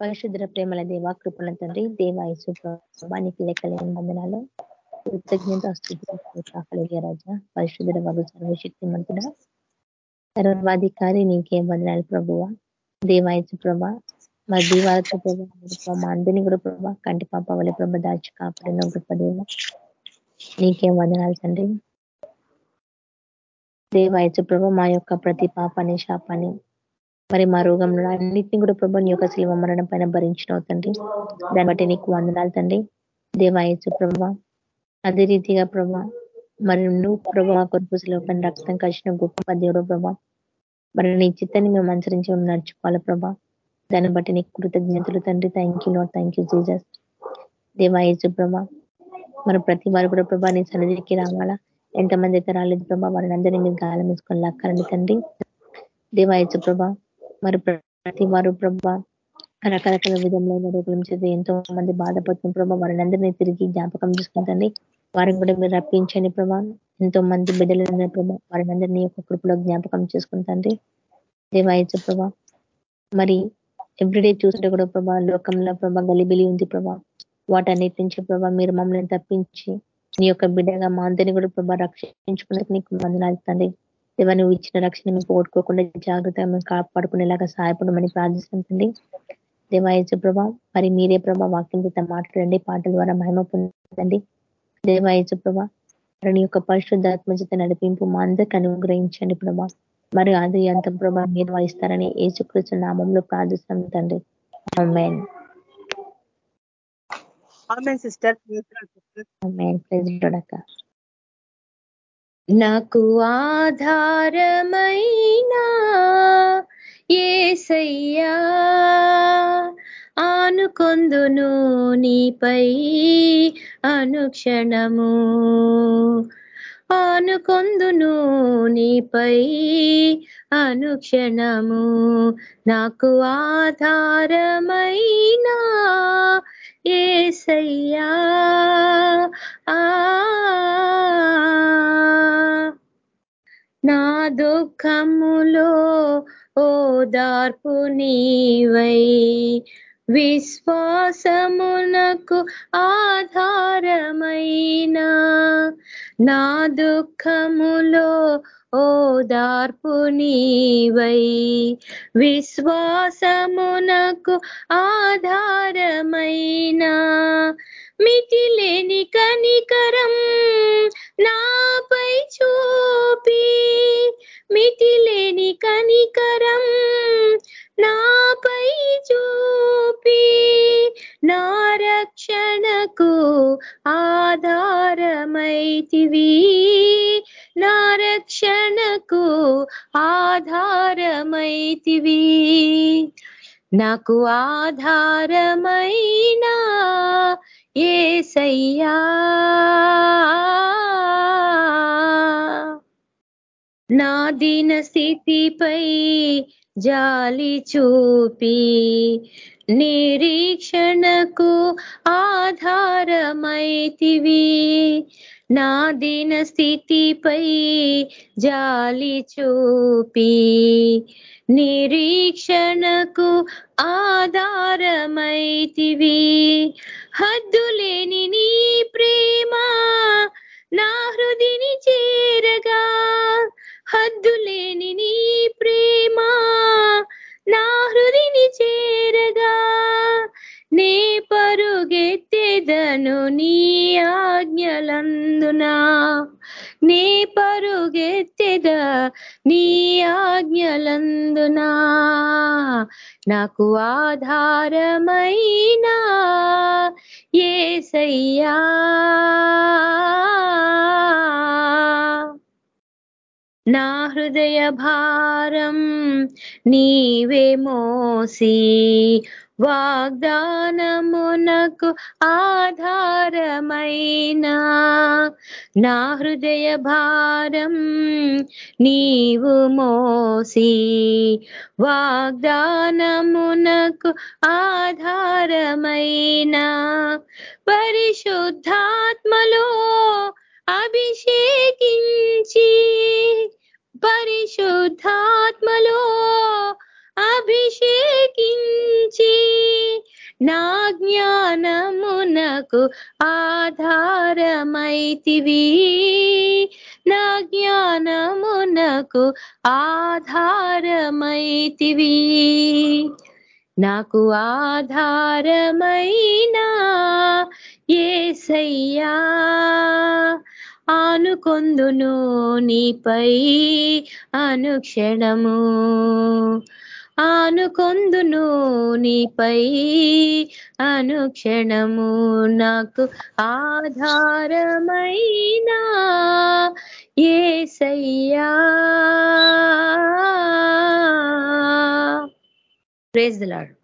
పరిశుద్ర ప్రేమల దేవ కృపణ తండ్రి దేవాయసు ప్రభానికి లెక్కలేని వందనాలు. కృతజ్ఞత రాజా. పరిశుద్ధ బాబు సర్వశక్తి మంతుడ సర్వాధికారి నీకేం వందనాలు ప్రభువ. దేవాయసు ప్రభ మా దీవాలతో ప్రభావ మా అందరినీ కూడా ప్రభా కంటి పాప వల్ల ప్రభ దాచి కాపాడిన గొప్ప దేవ. నీకేం వందనాలు తండ్రి. దేవాయచు ప్రభ మా యొక్క ప్రతి పాపాన్ని శాపాన్ని మరి మా రోగంలో అన్నింటినీ కూడా ప్రభా నీ యొక్క శిల్వ మరణం పైన భరించిన తండ్రి. దాన్ని బట్టి నీకు వందనాలు తండ్రి. దేవాయచు ప్రభా అదే రీతిగా ప్రభా మరి నువ్వు ప్రభా కొరకు శిల్వ రక్తం కలిసిన గొప్ప దేవుడు ప్రభా. మరి నీ చిత్తాన్ని మేము అనుసరించి నడుచుకోవాలి ప్రభా. దాన్ని బట్టి నీకు కృతజ్ఞతలు తండ్రి. Thank you note thank you Jesus దేవాయచు ప్రభా మరి ప్రతి వారు కూడా ప్రభా నీ సన్నిధికి రావాలా? ఎంతమంది అయితే రాలేదు ప్రభా వారిని అందరినీ మీరు గాలం వేసుకొని లాక్కారండి తండ్రి. దేవాయచు ప్రభా మరి ప్రతి వారు ప్రభా రకరకాల విధంలో రోగుల ఎంతో మంది బాధపడుతున్న ప్రభావ వారిని అందరినీ తిరిగి జ్ఞాపకం చేసుకుంటండి వారిని కూడా మీరు రప్పించండి ప్రభా. ఎంతో మంది బిడ్డలు ఉన్న ప్రభా వారిని అందరినీ యొక్క కృపలో జ్ఞాపకం చేసుకుంటండి దేవాయచు ప్రభా. మరి ఎవ్రీడే చూస్తుంటే కూడా ప్రభా లోకంలో ప్రభా గలిబిలి ఉంది ప్రభా. వాటన్నిటి నుంచి ప్రభా మీరు మమ్మల్ని తప్పించి నీ యొక్క బిడ్డగా మా అందరినీ కూడా ప్రభా రక్షించుకున్నట్టు నీకు మందనాలు తండ్రి. దేవ నువ్వు ఇచ్చిన రక్షణ మేము పోగొట్టుకోకుండా జాగ్రత్తగా మేము కాపాడుకునేలాగా సహాయపడమని ప్రార్థిస్తుంటండి దేవాయచ ప్రభా మరి మీరే ప్రభా వాక్యం చేత మాట్లాడండి పాటల ద్వారా మహిమ పొందండి. దేవాయచ ప్రభా మరి యొక్క పరిశుద్ధాత్మ చేత నడిపింపు మా అందరికి అనుగ్రహించండి ప్రభా. మరి అది అంత ప్రభా మీరు వహిస్తారని ఏసుకృష్ణ నామంలో ప్రార్థిస్తాం తండ్రి. సిస్టర్. నాకు ఆధారమైనా ఏసయ్యా ఆనుకొందును నీపై అనుక్షణము. ఆనుకొందును నీపై అనుక్షణము. నాకు ఆధారమైనా ఏసయ్యా ఆ నా దుఃఖములో ఓదార్పు నీవై. విశ్వాసమునకు ఆధారమైన నా దుఃఖములో ఓదార్పు నీవై. విశ్వాసమునకు ఆధారమైన మిటిలేని కనికరం నాపై చూపి మిటిలేని కనికరం నాపై చూపి నా రక్షణకు ఆధారమైతివి. నా రక్షణకు ఆధారమైతివి. నాకు ఆధారమైనా ఏసయ్యా. నా దీన స్థితిపై జాలి చూపి నిరీక్షణకు ఆధారమైతివి. నా దీన స్థితిపై జాలి చూపి నిరీక్షణకు ఆధారమైతివి. హద్దులేని నీ ప్రేమ నా హృదిని చేరగా హద్దులేని నీ ప్రేమ నా హృదిని చేరగా. నే పరుగెత్తెదను నీ ఆజ్ఞలందునా. నీ పరుగెత్తెద నీ ఆజ్ఞలందునా. నాకు ఆధారమైనా ఏసయ్యా. నా హృదయ భారం నీవే మోసి వాగ్దానమునకు ఆధారమైన నా హృదయ భారం నీవు మోసి వాగ్దానమునకు ఆధారమైన పరిశుద్ధాత్మలో అభిషేకించి పరిశుద్ధాత్మలో అభిషేకించి నా జ్ఞానమునకు ఆధారమైతివి. నా జ్ఞానమునకు ఆధారమైతివి. నాకు ఆధారమైనా ఏసయ్యా. ఆనుకొందును నీపై అనుక్షణము. ఆనుకొందును నీపై అనుక్షణము. నాకు ఆధారమైనా ఏసయ్యా. Praise the Lord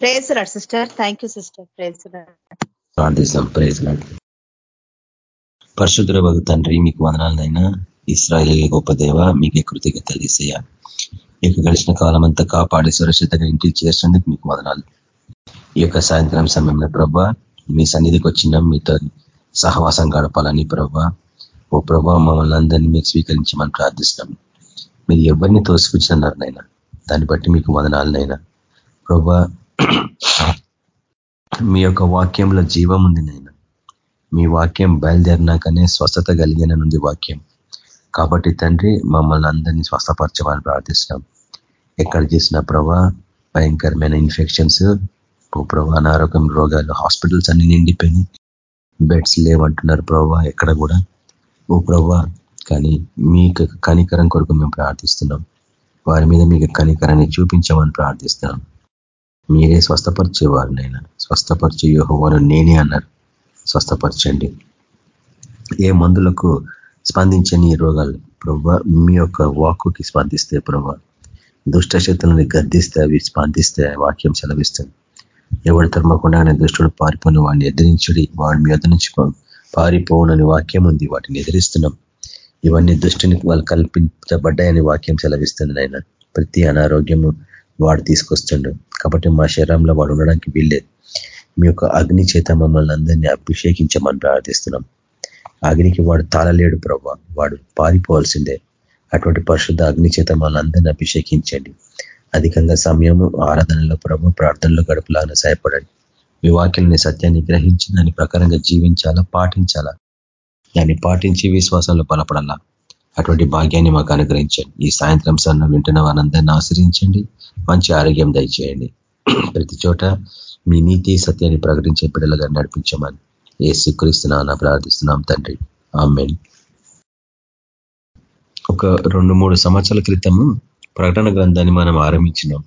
praise Lord sister thank you sister praise praise Lord పరిశుద్ధ భగు తండ్రి మీకు వదనాలనైనా. ఇస్రాయల్ గొప్ప దేవ మీకే కృతజ్ఞత తీసేయ ఇక గడిచిన కాలం అంతా కాపాడి సురక్షితంగా ఇంటికి చేసినందుకు మీకు వదనాలు. ఈ యొక్క సాయంత్రం సమయంలో ప్రభా మీ సన్నిధికి వచ్చిన మీతో సహవాసం గడపాలని ప్రభా. ఓ ప్రభా మమ్మల్ని అందరినీ మీరు స్వీకరించమని ప్రార్థిస్తున్నాం. మీరు ఎవరిని తోసిపుచ్చినారు నైనా దాన్ని బట్టి మీకు వదనాలనైనా. ప్రభా మీ యొక్క వాక్యంలో జీవం ఉంది నైనా మీ వాక్యం బయలుదేరినాకనే స్వస్థత కలిగిననుంది వాక్యం. కాబట్టి తండ్రి మమ్మల్ని అందరినీ స్వస్థపరచమని ప్రార్థిస్తున్నాం. ఎక్కడ చేసిన ప్రభా భయంకరమైన ఇన్ఫెక్షన్స్ ప్రభా అనారోగ్యం రోగాలు హాస్పిటల్స్ అన్ని నిండిపోయినాయి. బెడ్స్ లేవంటున్నారు ప్రభా ఎక్కడ కూడా. ఓ ప్రభా కానీ మీకు కనికరం కొరకు మేము ప్రార్థిస్తున్నాం. వారి మీద మీకు కనికరాన్ని చూపించమని ప్రార్థిస్తున్నాం. మీరే స్వస్థపరిచేవారు నైనా స్వస్థపరిచే యోహోవారు నేనే అన్నారు. స్వస్థపరచండి. ఏ మందులకు స్పందించని ఈ రోగాలు ప్రభా మీ యొక్క వాక్కుకి స్పందిస్తే ప్రభా దుష్ట శక్తులని గద్దిస్తే అవి స్పందిస్తే వాక్యం సెలవిస్తుంది. ఎవడు తరమకుండానే దుష్టుడు పారిపోను వాడిని ఎదిరించుడి వాడిని మీద నుంచి పారిపోవునని వాక్యం ఉంది వాటిని ఎదిరిస్తున్నాం. ఇవన్నీ దుష్టిని వాళ్ళు కల్పించబడ్డాయని వాక్యం సెలవిస్తుంది ఆయన ప్రతి అనారోగ్యము వాడు తీసుకొస్తుండు. కాబట్టి మా శరీరంలో వాడు ఉండడానికి వీల్లేదు. మీ యొక్క అగ్ని చేత మమ్మల్ని అందరినీ అభిషేకించమని ప్రార్థిస్తున్నాం. అగ్నికి వాడు తాళలేడు ప్రభా వాడు పారిపోవాల్సిందే. అటువంటి పరిశుద్ధ అగ్ని చేత మనందరినీ అభిషేకించండి. అధికంగా సమయము ఆరాధనలో ప్రభు ప్రార్థనలో గడుపులాగా సహాయపడండి. మీ వాక్యాలని సత్యాన్ని గ్రహించి దాని ప్రకారంగా జీవించాలా పాటించాలా? దాన్ని పాటించి విశ్వాసంలో బలపడాలా? అటువంటి భాగ్యాన్ని మాకు అనుగ్రహించండి. ఈ సాయంత్రం సన్న వింటున్న వారందరినీ ఆశ్రయించండి. మంచి ఆరోగ్యం దయచేయండి. ప్రతి చోట మీ నీతి సత్యాన్ని ప్రకటించే బిడ్డలుగా నడిపించమని ఏ స్వీకరిస్తున్నా ప్రార్థిస్తున్నాం తండ్రి. ఆమెన్. ఒక రెండు మూడు సంవత్సరాల క్రితము ప్రకటన గ్రంథాన్ని మనం ఆరంభించినాం.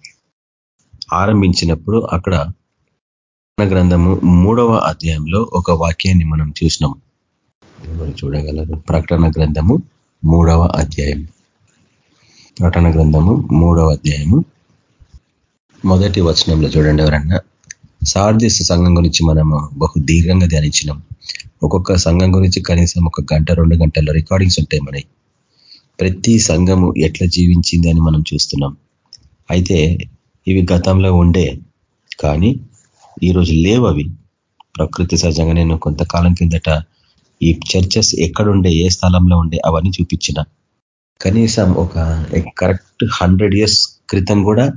ఆరంభించినప్పుడు అక్కడ గ్రంథము మూడవ అధ్యాయంలో ఒక వాక్యాన్ని మనం చూసినాం. చూడగలరు? ప్రకటన గ్రంథము మూడవ అధ్యాయం. ప్రకటన గ్రంథము మూడవ అధ్యాయము. మొదటి వచనంలో చూడండి ఎవరన్నా. సార్దిస్ సంఘం గురించి మనము బహు దీర్ఘంగా ధ్యానించినాం. ఒక్కొక్క సంఘం గురించి కనీసం ఒక గంట రెండు గంటల రికార్డింగ్స్ ఉంటాయి మనకి. ప్రతి సంఘము ఎట్లా జీవించింది అని మనం చూస్తున్నాం. అయితే ఇవి గతంలో ఉండే కానీ ఈరోజు లేవు అవి ప్రకృతి సహజంగా నేను కొంతకాలం కిందట ఈ చర్చెస్ ఎక్కడుండే ఏ స్థలంలో ఉండే అవన్నీ చూపించిన. కనీసం ఒక కరెక్ట్ హండ్రెడ్ ఇయర్స్ క్రితం కూడా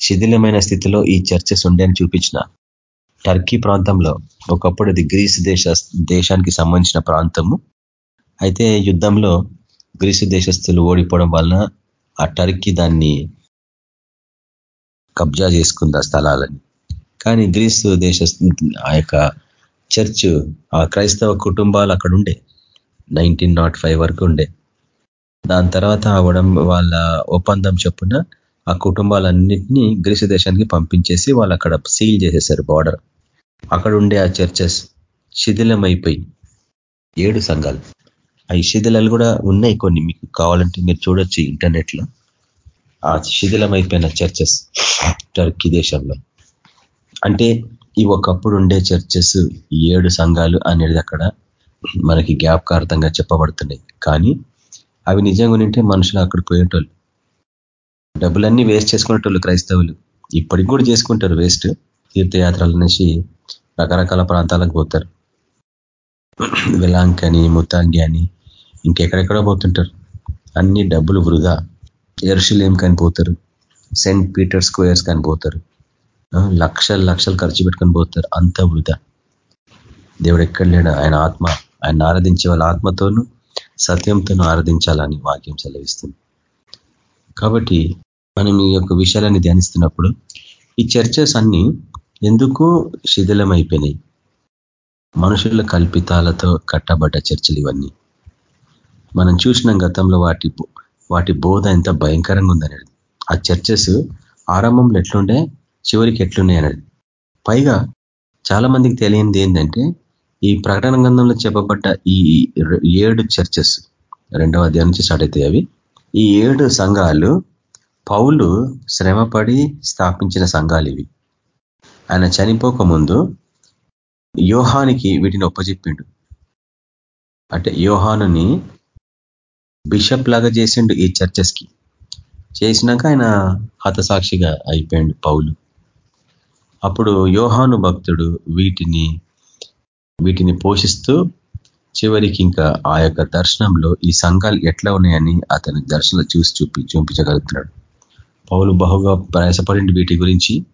శిథిలమైన స్థితిలో ఈ చర్చెస్ ఉండే అని చూపించిన. టర్కీ ప్రాంతంలో ఒకప్పుడు అది గ్రీసు దేశ దేశానికి సంబంధించిన ప్రాంతము. అయితే యుద్ధంలో గ్రీసు దేశస్తులు ఓడిపోవడం వలన ఆ టర్కీ దాన్ని కబ్జా చేసుకుంది ఆ స్థలాలని. కానీ గ్రీసు దేశ ఆ యొక్క చర్చ్ ఆ క్రైస్తవ కుటుంబాలు అక్కడ ఉండే. నైన్టీన్ నాట్ ఫైవ్ వరకు ఉండే. దాని తర్వాత అవడం వాళ్ళ ఒప్పందం చొప్పున ఆ కుటుంబాలన్నింటినీ గ్రీసు దేశానికి పంపించేసి వాళ్ళు అక్కడ సీల్ చేసేసారు బార్డర్. అక్కడ ఉండే ఆ చర్చెస్ శిథిలమైపోయి ఏడు సంఘాలు. ఆ శిథిలాలు కూడా ఉన్నాయి కొన్ని. మీకు కావాలంటే మీరు చూడొచ్చు ఇంటర్నెట్లో ఆ శిథిలమైపోయిన చర్చెస్ టర్కీ దేశంలో. అంటే ఈ ఒకప్పుడు ఉండే చర్చెస్ ఏడు సంఘాలు అనేది అక్కడ మనకి జ్ఞాపకార్థంగా చెప్పబడుతున్నాయి. కానీ అవి నిజంగా ఉంటే మనుషులు అక్కడ పోయేటోళ్ళు. డబ్బులన్నీ వేస్ట్ చేసుకునేటోళ్ళు క్రైస్తవులు. ఇప్పటికి కూడా చేసుకుంటారు వేస్ట్. తీర్థయాత్రల నుంచి రకరకాల ప్రాంతాలకు పోతారు. విలాంక్ అని ముత్తాంగి అని ఇంకెక్కడెక్కడో పోతుంటారు. అన్ని డబ్బులు వృధా. ఎరుషులేం కానీ పోతారు. సెంట్ పీటర్ స్క్వేర్స్ కానీ పోతారు. లక్షలు లక్షలు ఖర్చు పెట్టుకొని పోతారు. అంత వృధా. దేవుడు ఎక్కడ లేడు? ఆయన ఆత్మ. ఆయన ఆరాధించే వాళ్ళ ఆత్మతోనూ సత్యంతోనూ ఆరాధించాలని వాక్యం సెలవిస్తుంది. కాబట్టి మనం ఈ యొక్క విషయాలని ధ్యానిస్తున్నప్పుడు ఈ చర్చస్ అన్ని ఎందుకు శిథిలమైపోయినాయి? మనుషుల కల్పితాలతో కట్టబడ్డ చర్చలు ఇవన్నీ. మనం చూసిన గతంలో వాటి వాటి బోధ ఎంత భయంకరంగా ఉందనేది. ఆ చర్చస్ ఆరంభంలో ఎట్లుండే చివరికి ఎట్లున్నాయి అనేది. పైగా చాలా మందికి తెలియంది ఏంటంటే ఈ ప్రకటన గ్రంథంలో చెప్పబడ్డ ఈ ఏడు చర్చెస్ రెండవ అధ్యాయం నుంచి స్టార్ట్ అవుతాయి అవి. ఈ ఏడు సంఘాలు పౌలు శ్రమపడి స్థాపించిన సంఘాలు ఇవి. ఆయన చనిపోక ముందు యోహానికి వీటిని ఒప్పజెప్పిండు. అంటే యోహానుని బిషప్ లాగా చేసిండు ఈ చర్చెస్కి. చేసినాక ఆయన హతసాక్షిగా అయిపోయిండు పౌలు. అప్పుడు యోహాను భక్తుడు వీటిని వీటిని పోషిస్తూ చివరికి ఇంకా ఆ యొక్క దర్శనంలో ఈ సంఘాలు ఎట్లా ఉన్నాయని అతని దర్శనం చూసి చూపి చూపించగలుగుతున్నాడు. పౌలు బహుగా ప్రయాసపడింది వీటి గురించి.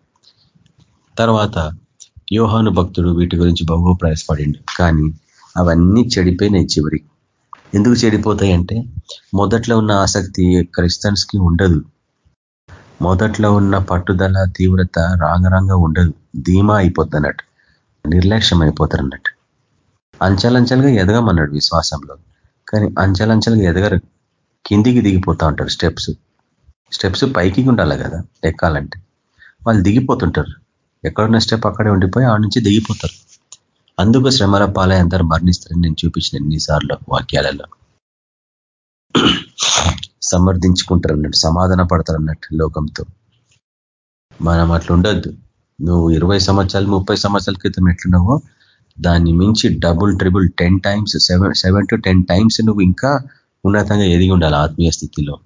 తర్వాత యోహాను భక్తుడు వీటి గురించి బహుగా ప్రయాసపడిండు. కానీ అవన్నీ చెడిపోయినాయి చివరికి ఎందుకు చెడిపోతాయంటే మొదట్లో ఉన్న ఆసక్తి క్రిస్టియన్స్కి ఉండదు. మొదట్లో ఉన్న పట్టుదల తీవ్రత రాంగరంగా ఉండదు. ధీమా అయిపోద్ది అన్నట్టు నిర్లక్ష్యం అయిపోతారు అన్నట్టు అంచలంచలుగా ఎదగమన్నాడు విశ్వాసంలో. కానీ అంచలంచలుగా ఎదగరు. కిందికి దిగిపోతా ఉంటారు స్టెప్స్. స్టెప్స్ పైకి ఉండాలి కదా ఎక్కాలంటే. వాళ్ళు దిగిపోతుంటారు. ఎక్కడున్న స్టెప్ అక్కడే ఉండిపోయి ఆ నుంచి దిగిపోతారు. అందుకు శ్రమల పాలయ అందరు మరణిస్తారని నేను చూపించిన ఎన్నిసార్లు వాక్యాలలో. సమర్థించుకుంటారు అన్నట్టు సమాధాన పడతారు అన్నట్టు లోకంతో. మనం అట్లా ఉండొద్దు. నువ్వు ఇరవై సంవత్సరాలు ముప్పై సంవత్సరాల క్రితం ఎట్లున్నావో దాన్ని మించి double triple ten times seven seven to ten times నువ్వు ఇంకా ఉన్నతంగా ఎదిగి ఉండాలి ఆత్మీయ స్థితిలో.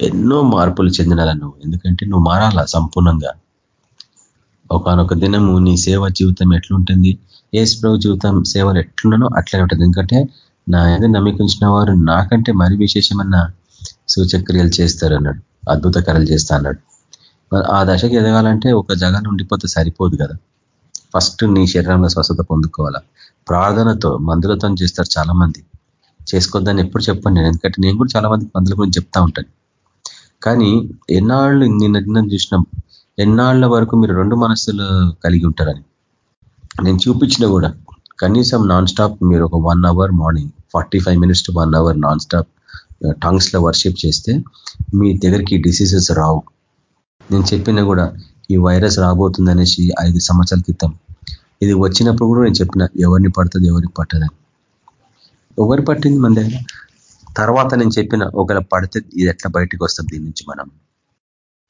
ఎన్నో మార్పులు చెందినాల నువ్వు ఎందుకంటే నువ్వు మారాలా సంపూర్ణంగా? ఒకనొక దినము నీ సేవ జీవితం ఎట్లుంటుంది? ఏసు ప్రభు జీవితం సేవలు ఎట్లున్నానో అట్లనే ఉంటుంది. ఎందుకంటే నా ఏదో నమ్మకించిన వారు నాకంటే మరి విశేషమన్న సూచక్రియలు చేస్తారు అన్నాడు అద్భుత కరలు చేస్తా అన్నాడు. ఆ దశకి ఎదగాలంటే ఒక జగన్ ఉండిపోతే సరిపోదు కదా. ఫస్ట్ నీ శరీరంలో స్వస్థత పొందుకోవాలా. ప్రార్థనతో మందులతో చేస్తారు చాలా మంది చేసుకోద్దని ఎప్పుడు చెప్పండి నేను. ఎందుకంటే నేను కూడా చాలా మందికి మందుల గురించి చెప్తా ఉంటాను. కానీ ఎన్నాళ్ళు నిన్న నిన్న చూసినాం. ఎన్నాళ్ళ వరకు మీరు రెండు మనస్సులు కలిగి ఉంటారని. నేను చూపించిన కూడా. కనీసం నాన్ స్టాప్ మీరు ఒక one hour morning forty five minutes to one hour non stop టంగ్స్లో worship చేస్తే మీ దగ్గరికి డిసీజెస్ రావు. నేను చెప్పిన కూడా ఈ వైరస్ రాబోతుంది అనేసి ఐదు సంవత్సరాల క్రితం. ఇది వచ్చినప్పుడు కూడా నేను చెప్పిన ఎవరిని పడుతుంది ఎవరికి పట్టదని. ఎవరు పట్టింది మన దగ్గర? తర్వాత నేను చెప్పిన ఒకవేళ పడితే ఇది ఎట్లా బయటకు వస్తుంది దీని నుంచి మనం?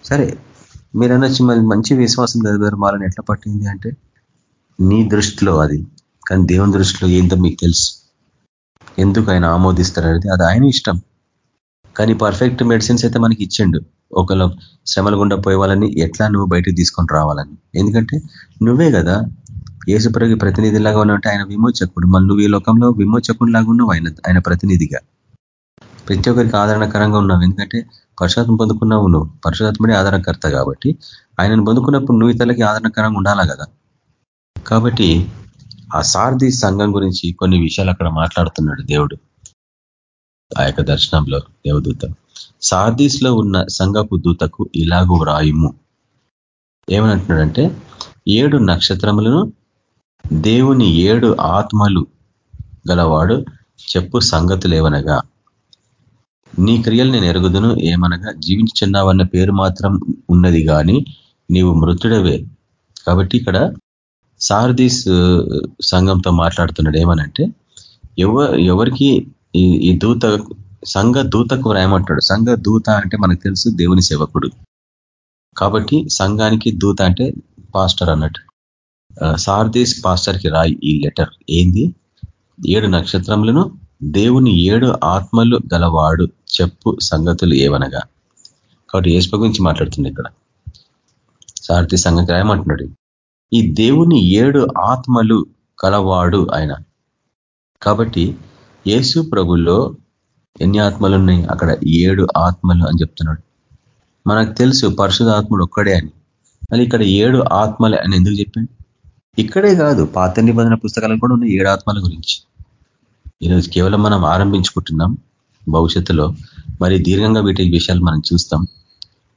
సరే మీరు అనొచ్చి మరి మంచి విశ్వాసం కదా మాలని ఎట్లా పట్టింది అంటే నీ దృష్టిలో అది. కానీ దేవుని దృష్టిలో ఏందో మీకు తెలుసు. ఎందుకు ఆయన ఆమోదిస్తారనేది అది ఆయన ఇష్టం. కానీ పర్ఫెక్ట్ మెడిసిన్స్ అయితే మనకి ఇచ్చిండు. ఒకళ్ళ శ్రమలు గుండా పోయే వాళ్ళని ఎట్లా నువ్వు బయటకు తీసుకొని రావాలని? ఎందుకంటే నువ్వే కదా. ఏసుప్రగి ప్రతినిధిలాగా ఉన్నట్టు ఆయన విమోచకుడు. మన నువ్వు ఈ లోకంలో లాగా ఉన్నావు ఆయన ఆయన ప్రతినిధిగా. ప్రతి ఒక్కరికి ఆదరణకరంగా ఉన్నావు. ఎందుకంటే పరుషాత్మ పొందుకున్నావు నువ్వు పరుషాత్మడే ఆదరణకర్త కాబట్టి ఆయనను పొందుకున్నప్పుడు నువ్వు ఇతరులకి ఆదరణకరంగా ఉండాలా కదా? కాబట్టి ఆ సారథి సంఘం గురించి కొన్ని విషయాలు అక్కడ మాట్లాడుతున్నాడు దేవుడు. ఆ యొక్క దర్శనంలో దేవదూత సార్దీస్లో ఉన్న సంఘపు దూతకు ఇలాగూ వ్రాయుము. ఏమనంటున్నాడంటే ఏడు నక్షత్రములను దేవుని ఏడు ఆత్మలు గలవాడు చెప్పు సంగతులు ఏవనగా నీ క్రియలు నేను ఎరుగుదును ఏమనగా జీవించుచున్నావన్న పేరు మాత్రం ఉన్నది కానీ నీవు మృతుడవే. కాబట్టి ఇక్కడ సారథీస్ సంఘంతో మాట్లాడుతున్నాడు. ఏమనంటే ఎవ ఎవరికి ఈ దూత సంఘ దూతకు రాయమంటాడు. సంఘ దూత అంటే మనకు తెలుసు దేవుని సేవకుడు. కాబట్టి సంఘానికి దూత అంటే పాస్టర్ అన్నట్టు. సారథీస్ పాస్టర్కి రాయి ఈ లెటర్. ఏంది? ఏడు నక్షత్రములను దేవుని ఏడు ఆత్మలు గలవాడు చెప్పు సంగతులు ఏవనగా. కాబట్టి ఏసుప గురించి మాట్లాడుతుంది ఇక్కడ. సారథి సంఘం అంటున్నాడు ఈ దేవుని ఏడు ఆత్మలు కలవాడు ఆయన. కాబట్టి యేసు ప్రభుల్లో ఎన్ని ఆత్మలు ఉన్నాయి అక్కడ ఏడు ఆత్మలు అని చెప్తున్నాడు. మనకు తెలుసు పరిశుధాత్ముడు ఒక్కడే అని. మళ్ళీ ఇక్కడ ఏడు ఆత్మలు అని ఎందుకు చెప్పాడు? ఇక్కడే కాదు పాత నిబంధన పుస్తకాలు కూడా ఉన్నాయి ఏడు ఆత్మల గురించి. ఈరోజు కేవలం మనం ఆరంభించుకుంటున్నాం భవిష్యత్తులో మరి దీర్ఘంగా వీటి విషయాలు మనం చూస్తాం.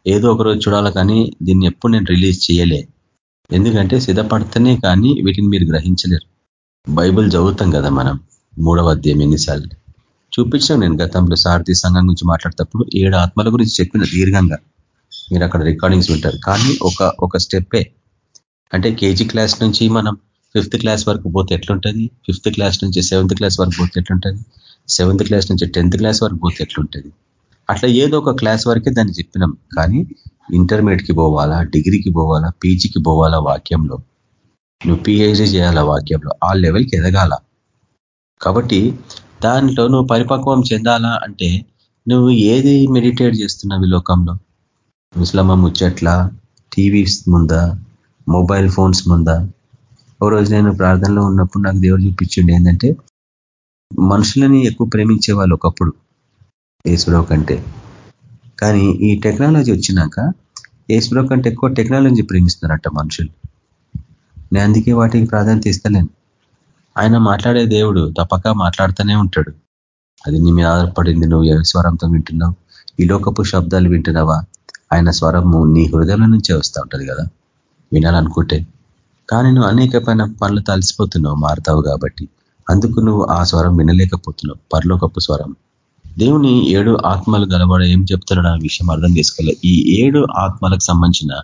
ఏదో ఒకరోజు చూడాలి కానీ దీన్ని ఎప్పుడు నేను రిలీజ్ చేయలే. ఎందుకంటే సిద్ధపడితేనే కానీ వీటిని మీరు గ్రహించలేరు. బైబుల్ చదువుతాం కదా మనం మూడవ అధ్యాయం ఎన్నిసార్లు. చూపించాం నేను గతంలో సారథి సంఘం గురించి మాట్లాడేటప్పుడు ఏడు ఆత్మల గురించి చెప్పిన దీర్ఘంగా. మీరు అక్కడ రికార్డింగ్స్ ఉంటారు కానీ ఒక ఒక స్టెప్పే అంటే కేజీ క్లాస్ నుంచి మనం ఫిఫ్త్ క్లాస్ వరకు పోతే ఎట్లుంటుంది? ఫిఫ్త్ క్లాస్ నుంచి సెవెంత్ క్లాస్ వరకు పోతే ఎట్లుంటుంది? సెవెంత్ క్లాస్ నుంచి టెన్త్ క్లాస్ వరకు పోతే ఎట్లుంటుంది? అట్లా ఏదో ఒక క్లాస్ వరకే దాన్ని చెప్పినాం. కానీ ఇంటర్మీడియట్కి పోవాలా డిగ్రీకి పోవాలా పీజీకి పోవాలా వాక్యంలో? నువ్వు పిహెచ్డీ చేయాలా వాక్యంలో? ఆ లెవెల్కి ఎదగాల? కాబట్టి దాంట్లో నువ్వు పరిపక్వం చెందాలా అంటే నువ్వు ఏది మెడిటేట్ చేస్తున్నావు ఈ లోకంలో? ముస్లమ్మ ముచ్చట్ల టీవీస్ ముందా మొబైల్ ఫోన్స్ ముందా? ఓ రోజు నేను ప్రార్థనలో ఉన్నప్పుడు నాకు దేవుడు చూపించిండి ఏంటంటే మనుషులని ఎక్కువ ప్రేమించే వాళ్ళు ఒకప్పుడు ఏసులో కంటే. కానీ ఈ టెక్నాలజీ వచ్చినాక ఏసులో కంటే ఎక్కువ టెక్నాలజీ ప్రేమిస్తున్నారట మనుషులు. నేను అందుకే వాటికి ప్రాధాన్యత ఇస్తలేను. ఆయన మాట్లాడే దేవుడు తప్పక మాట్లాడుతూనే ఉంటాడు. అది నీ మీద ఆధారపడింది నువ్వు ఏ స్వరంతో వింటున్నావు? ఈ లోకపు శబ్దాలు వింటున్నావా? ఆయన స్వరము నీ హృదయం నుంచే వస్తూ ఉంటుంది కదా. వినాలనుకుంటే. కానీ నువ్వు అనేక పైన పనులు తలసిపోతున్నావు మారుతావు కాబట్టి. అందుకు నువ్వు ఆ స్వరం వినలేకపోతున్నావు పరలోకపు స్వరం. దేవుని ఏడు ఆత్మలు గలవాడు ఏం చెప్తున్నాడు ఆ విషయం అర్థం చేసుకోవాలి ఈ ఏడు ఆత్మలకు సంబంధించిన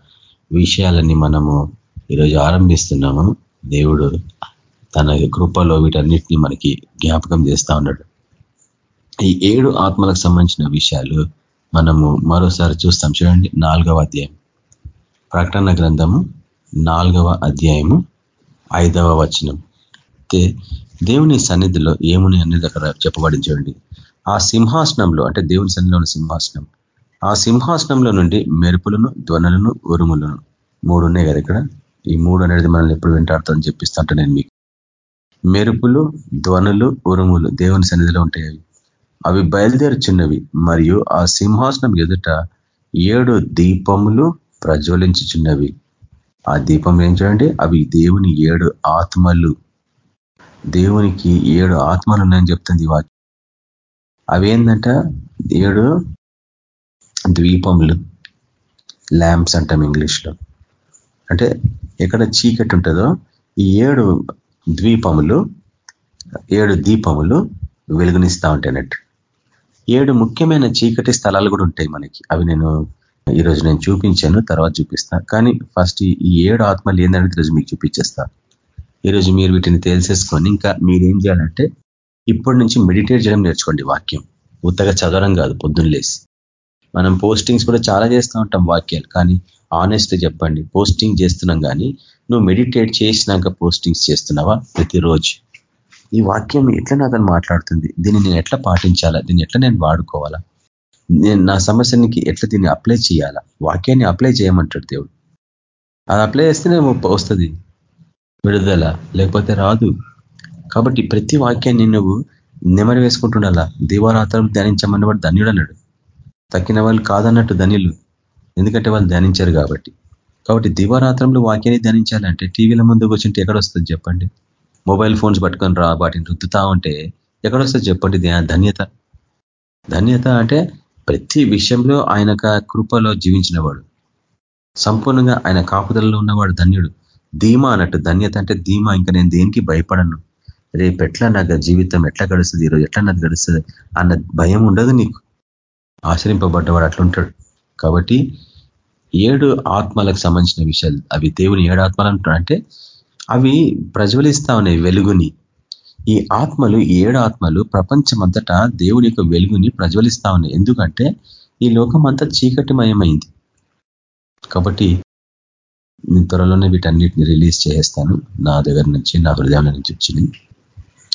విషయాలని మనము ఈరోజు ఆరంభిస్తున్నాము. దేవుడు తన కృపలో వీటన్నిటిని మనకి జ్ఞాపకం చేస్తా ఉన్నాడు. ఈ ఏడు ఆత్మలకు సంబంధించిన విషయాలు మనము మరోసారి చూస్తాం. చూడండి నాలుగవ అధ్యాయం. ప్రకటన గ్రంథము నాలుగవ అధ్యాయము ఐదవ వచనం. దేవుని సన్నిధిలో ఏముని అనేది అక్కడ చెప్పబడి చూడండి. ఆ సింహాసనంలో అంటే దేవుని సన్నిధిలో ఉన్న సింహాసనం. ఆ సింహాసనంలో నుండి మెరుపులను ధ్వనులను ఉరుములను మూడు ఉన్నాయి కదా ఇక్కడ. ఈ మూడు అనేది మనల్ని ఎప్పుడు వెంటాడుతుందని చెప్పిస్తుంటే నేను మీకు. మెరుపులు ధ్వనులు ఉరుములు దేవుని సన్నిధిలో ఉంటాయి అవి బయలుదేరుచున్నవి మరియు ఆ సింహాసనం ఎదుట ఏడు దీపములు ప్రజ్వలించుచున్నవి. ఆ దీపం ఏం చూడండి అవి దేవుని ఏడు ఆత్మలు. దేవునికి ఏడు ఆత్మలు ఉన్నాయని చెప్తుంది వాక్యం. అవి ఏడు ద్వీపములు. ల్యాంప్స్ అంటాం ఇంగ్లీష్లో. అంటే ఎక్కడ చీకటి ఉంటుందో ఈ ఏడు ద్వీపములు ఏడు దీపములు వెలుగునిస్తూ ఉంటాయి అన్నట్టు. ఏడు ముఖ్యమైన చీకటి స్థలాలు కూడా ఉంటాయి మనకి. అవి నేను ఈరోజు నేను చూపించాను తర్వాత చూపిస్తా. కానీ ఫస్ట్ ఈ ఏడు ఆత్మలు ఏంటంటే ఈరోజు మీకు చూపించేస్తా. ఈరోజు మీరు వీటిని తెలిసేసుకొని ఇంకా మీరేం చేయాలంటే ఇప్పటి నుంచి మెడిటేట్ చేయడం నేర్చుకోండి వాక్యం. ఉత్తగా చదవడం కాదు పొద్దున్న లేసి. మనం పోస్టింగ్స్ కూడా చాలా చేస్తూ ఉంటాం వాక్యాలు కానీ ఆనెస్ట్ చెప్పండి పోస్టింగ్ చేస్తున్నాం కానీ నువ్వు మెడిటేట్ చేసినాక పోస్టింగ్స్ చేస్తున్నావా ప్రతిరోజు? ఈ వాక్యం ఎట్లా నాతో మాట్లాడుతుంది? దీన్ని నేను ఎట్లా పాటించాలా? దీన్ని ఎట్లా నేను వాడుకోవాలా? నేను నా సమస్యనికి ఎట్లా దీన్ని అప్లై చేయాలా? వాక్యాన్ని అప్లై చేయమంటాడు దేవుడు. అది అప్లై చేస్తేనే వస్తుంది. విడుదల లేకపోతే రాదు. కాబట్టి ప్రతి వాక్యాన్ని నువ్వు నెమరు వేసుకుంటుండాలా? దీవారాత్రం ధ్యానించమని వాడు ధన్యుడు అన్నాడు. తక్కిన వాళ్ళు కాదన్నట్టు ధనిలు ఎందుకంటే వాళ్ళు ధ్యానించారు కాబట్టి. కాబట్టి దివారాత్రంలో వాక్యాన్ని ధ్యానించాలంటే టీవీల ముందు కూర్చుంటే ఎక్కడ వస్తుంది చెప్పండి? మొబైల్ ఫోన్స్ పట్టుకొని రా వాటిని రుద్దుతా ఉంటే ఎక్కడ వస్తుంది చెప్పండి ధన్యత. ధన్యత అంటే ప్రతి విషయంలో ఆయన కృపలో జీవించినవాడు. సంపూర్ణంగా ఆయన కాపుదలలో ఉన్నవాడు ధన్యుడు. ధీమా అన్నట్టు ధన్యత అంటే ధీమా. ఇంకా నేను దేనికి భయపడను? రేపు ఎట్లా నాకు జీవితం ఎట్లా గడుస్తుంది? ఈరోజు ఎట్లా నాకు గడుస్తుంది? అన్న భయం ఉండదు నీకు. ఆశ్రయింపబడ్డవాడు అట్లుంటాడు. కాబట్టి ఏడు ఆత్మలకు సంబంధించిన విషయాలు. అవి దేవుని ఏడు ఆత్మలు అంటే అవి ప్రజ్వలిస్తా ఉన్నాయి వెలుగుని. ఈ ఆత్మలు ఏడు ఆత్మలు ప్రపంచమంతటా దేవుని యొక్క వెలుగుని ప్రజ్వలిస్తా ఉన్నాయి. ఎందుకంటే ఈ లోకం చీకటిమయమైంది. కాబట్టి నేను త్వరలోనే వీటన్నిటిని రిలీజ్ చేస్తాను నా దగ్గర నుంచి నా హృదయం నుంచి వచ్చింది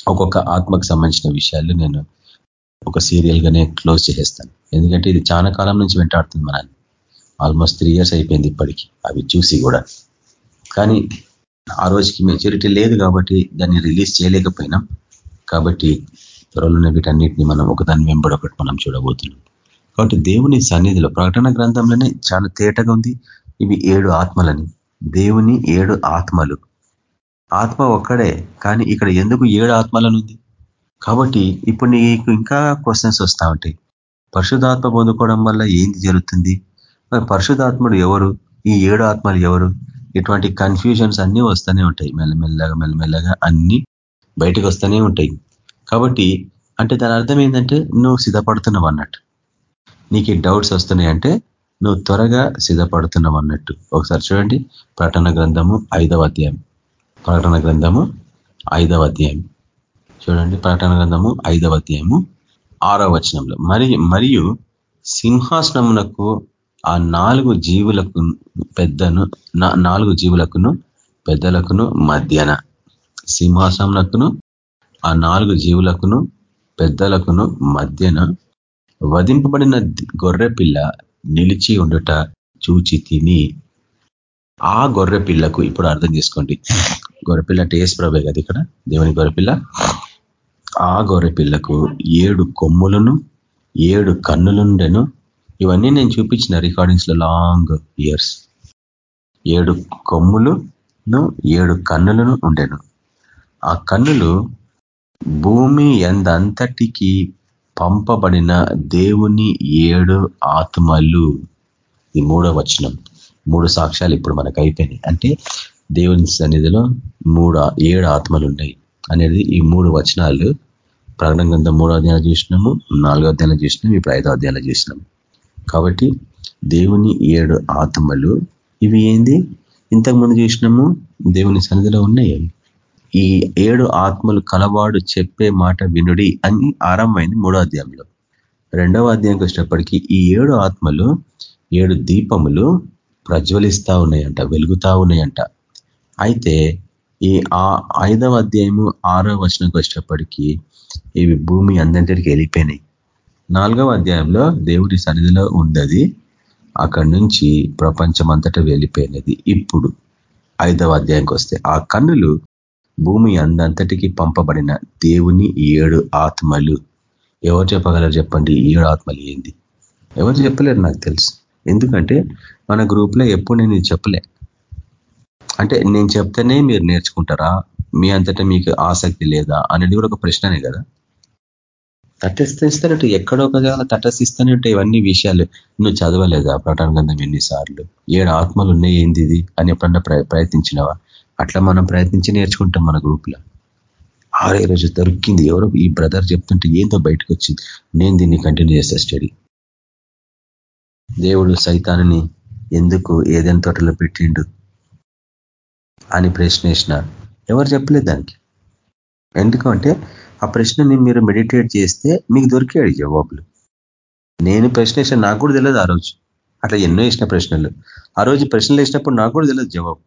ఒక్కొక్క ఆత్మకు సంబంధించిన విషయాలు నేను ఒక సీరియల్గానే క్లోజ్ చేసేస్తాను. ఎందుకంటే ఇది చాలా కాలం నుంచి వెంటాడుతుంది మనల్ని. ఆల్మోస్ట్ త్రీ ఇయర్స్ అయిపోయింది ఇప్పటికి. అవి చూసి కూడా. కానీ ఆ రోజుకి మెచ్యూరిటీ లేదు కాబట్టి దాన్ని రిలీజ్ చేయలేకపోయినాం. కాబట్టి త్వరలోనే వీటన్నిటిని మనం ఒకదాని వెంబడి ఒకటి మనం చూడబోతున్నాం. కాబట్టి దేవుని సన్నిధిలో ప్రకటన గ్రంథంలోనే చాలా తేటగా ఉంది. ఇవి ఏడు ఆత్మలని. దేవుని ఏడు ఆత్మలు. ఆత్మ ఒక్కడే కానీ ఇక్కడ ఎందుకు ఏడు ఆత్మలనుంది కాబట్టి ఇప్పుడు నీకు ఇంకా క్వశ్చన్స్ వస్తూ ఉంటాయి. పరిశుధాత్మ పొందుకోవడం వల్ల ఏంది జరుగుతుంది? మరి పరిశుధాత్ముడు ఎవరు? ఈ ఏడు ఆత్మలు ఎవరు? ఇటువంటి కన్ఫ్యూజన్స్ అన్నీ వస్తూనే ఉంటాయి. మెల్లమెల్లగా మెల్లమెల్లగా అన్ని బయటకు వస్తూనే ఉంటాయి. కాబట్టి అంటే దాని అర్థం ఏంటంటే నువ్వు సిద్ధపడుతున్నావు అన్నట్టు. నీకు డౌట్స్ వస్తున్నాయి అంటే నువ్వు త్వరగా సిద్ధపడుతున్నావు అన్నట్టు. ఒకసారి చూడండి. ప్రకటన గ్రంథము ఐదవ అధ్యాయం. ప్రకటన గ్రంథము ఐదవ అధ్యాయం. చూడండి. ప్రకటన గ్రంథము ఐదవ అధ్యాయము ఆరవ వచనంలో. మరి మరియు సింహాసనమునకు ఆ నాలుగు జీవులకు పెద్దను నాలుగు జీవులకును పెద్దలకును మధ్యన సింహాసనకును ఆ నాలుగు జీవులకును పెద్దలకును మధ్యన వధింపబడిన గొర్రె పిల్ల నిలిచి ఉండుట చూచి తిని ఆ గొర్రె పిల్లకు ఇప్పుడు అర్థం చేసుకోండి. గొర్రెపిల్ల టేస్ ప్రభే కదా ఇక్కడ? దేవుని గొర్రెపిల్ల ఆ గొర్రె పిల్లకు ఏడు కొమ్ములను ఏడు కన్నులుండెను ఇవన్నీ నేను చూపించిన రికార్డింగ్స్లో లాంగ్ ఇయర్స్. ఏడు కొమ్ములును ఏడు కన్నులను ఉండెను. ఆ కన్నులు భూమి ఎందంతటికి పంపబడిన దేవుని ఏడు ఆత్మలు. ఈ మూడో వచనం. మూడు సాక్ష్యాలు ఇప్పుడు మనకు అయిపోయినాయి అంటే దేవుని సన్నిధిలో మూడు ఏడు ఆత్మలు ఉన్నాయి అనేది ఈ మూడు వచనాలు. ప్రకటన గ్రంథం మూడో అధ్యాయంలో చూసినాము నాలుగో అధ్యాయంలో చూసినాము ఇప్పుడు ఐదో అధ్యాయంలో చూసినాము. కాబట్టి దేవుని ఏడు ఆత్మలు ఇవి ఏంది? ఇంతకుముందు చూసినాము దేవుని సన్నిధిలో ఉన్నాయి. ఈ ఏడు ఆత్మలు కలవాడు చెప్పే మాట వినుడి అని ఆరంభమైంది మూడో అధ్యాయంలో. రెండవ అధ్యాయంకి వచ్చినప్పటికీ ఈ ఏడు ఆత్మలు ఏడు దీపములు ప్రజ్వలిస్తా ఉన్నాయంట వెలుగుతా ఉన్నాయంట. అయితే ఈ ఆ ఐదవ అధ్యాయము ఆరో వచనంకి వచ్చినప్పటికీ ఇవి భూమి అందరికీ వెళ్ళిపోయినాయి. నాలుగవ అధ్యాయంలో దేవుడి సన్నిధిలో ఉన్నది అక్కడి నుంచి ప్రపంచం అంతటా వెళ్ళిపోయినది ఇప్పుడు. ఐదవ అధ్యాయంకి వస్తే ఆ కన్నులు భూమి అందంతటికి పంపబడిన దేవుని ఏడు ఆత్మలు. ఎవరు చెప్పగలరు చెప్పండి? ఏడు ఆత్మలు ఏంది? ఎవరు చెప్పలేరు నాకు తెలుసు. ఎందుకంటే మన గ్రూప్లో ఎప్పుడు నేను చెప్పలే. అంటే నేను చెప్తేనే మీరు నేర్చుకుంటారా? మీ అంతటా మీకు ఆసక్తి లేదా? అనేది కూడా ఒక ప్రశ్ననే కదా. తటస్థిస్తున్నట్టు ఎక్కడో ఒక తటస్థిస్తానంటే ఇవన్నీ విషయాలు. నువ్వు చదవలేదా ప్రకటన గ్రంథం ఎన్నిసార్లు? ఏడు ఆత్మలు ఉన్నాయి ఏంది ఇది? అని ఎప్పుడన్నా ప్రయత్నించినవా? అట్లా మనం ప్రయత్నించి నేర్చుకుంటాం మన గ్రూప్లో. ఆరే రోజు దొరికింది ఎవరో ఈ బ్రదర్ చెప్తుంటే ఏందో బయటకు వచ్చింది నేను దీన్ని కంటిన్యూ చేస్తా స్టడీ. దేవుడు సైతాన్ని ఎందుకు ఏదైనా తోటలో పెట్టిండు? అని ప్రశ్న ఎవరు చెప్పలేదు దానికి? ఎందుకంటే ఆ ప్రశ్నని మీరు మెడిటేట్ చేస్తే మీకు దొరికాడు జవాబులు. నేను ప్రశ్న వేసిన నాకు కూడా తెలియదు ఆ రోజు. అట్లా ఎన్నో వేసిన ప్రశ్నలు. ఆ రోజు ప్రశ్నలు వేసినప్పుడు నాకు కూడా తెలియదు జవాబు.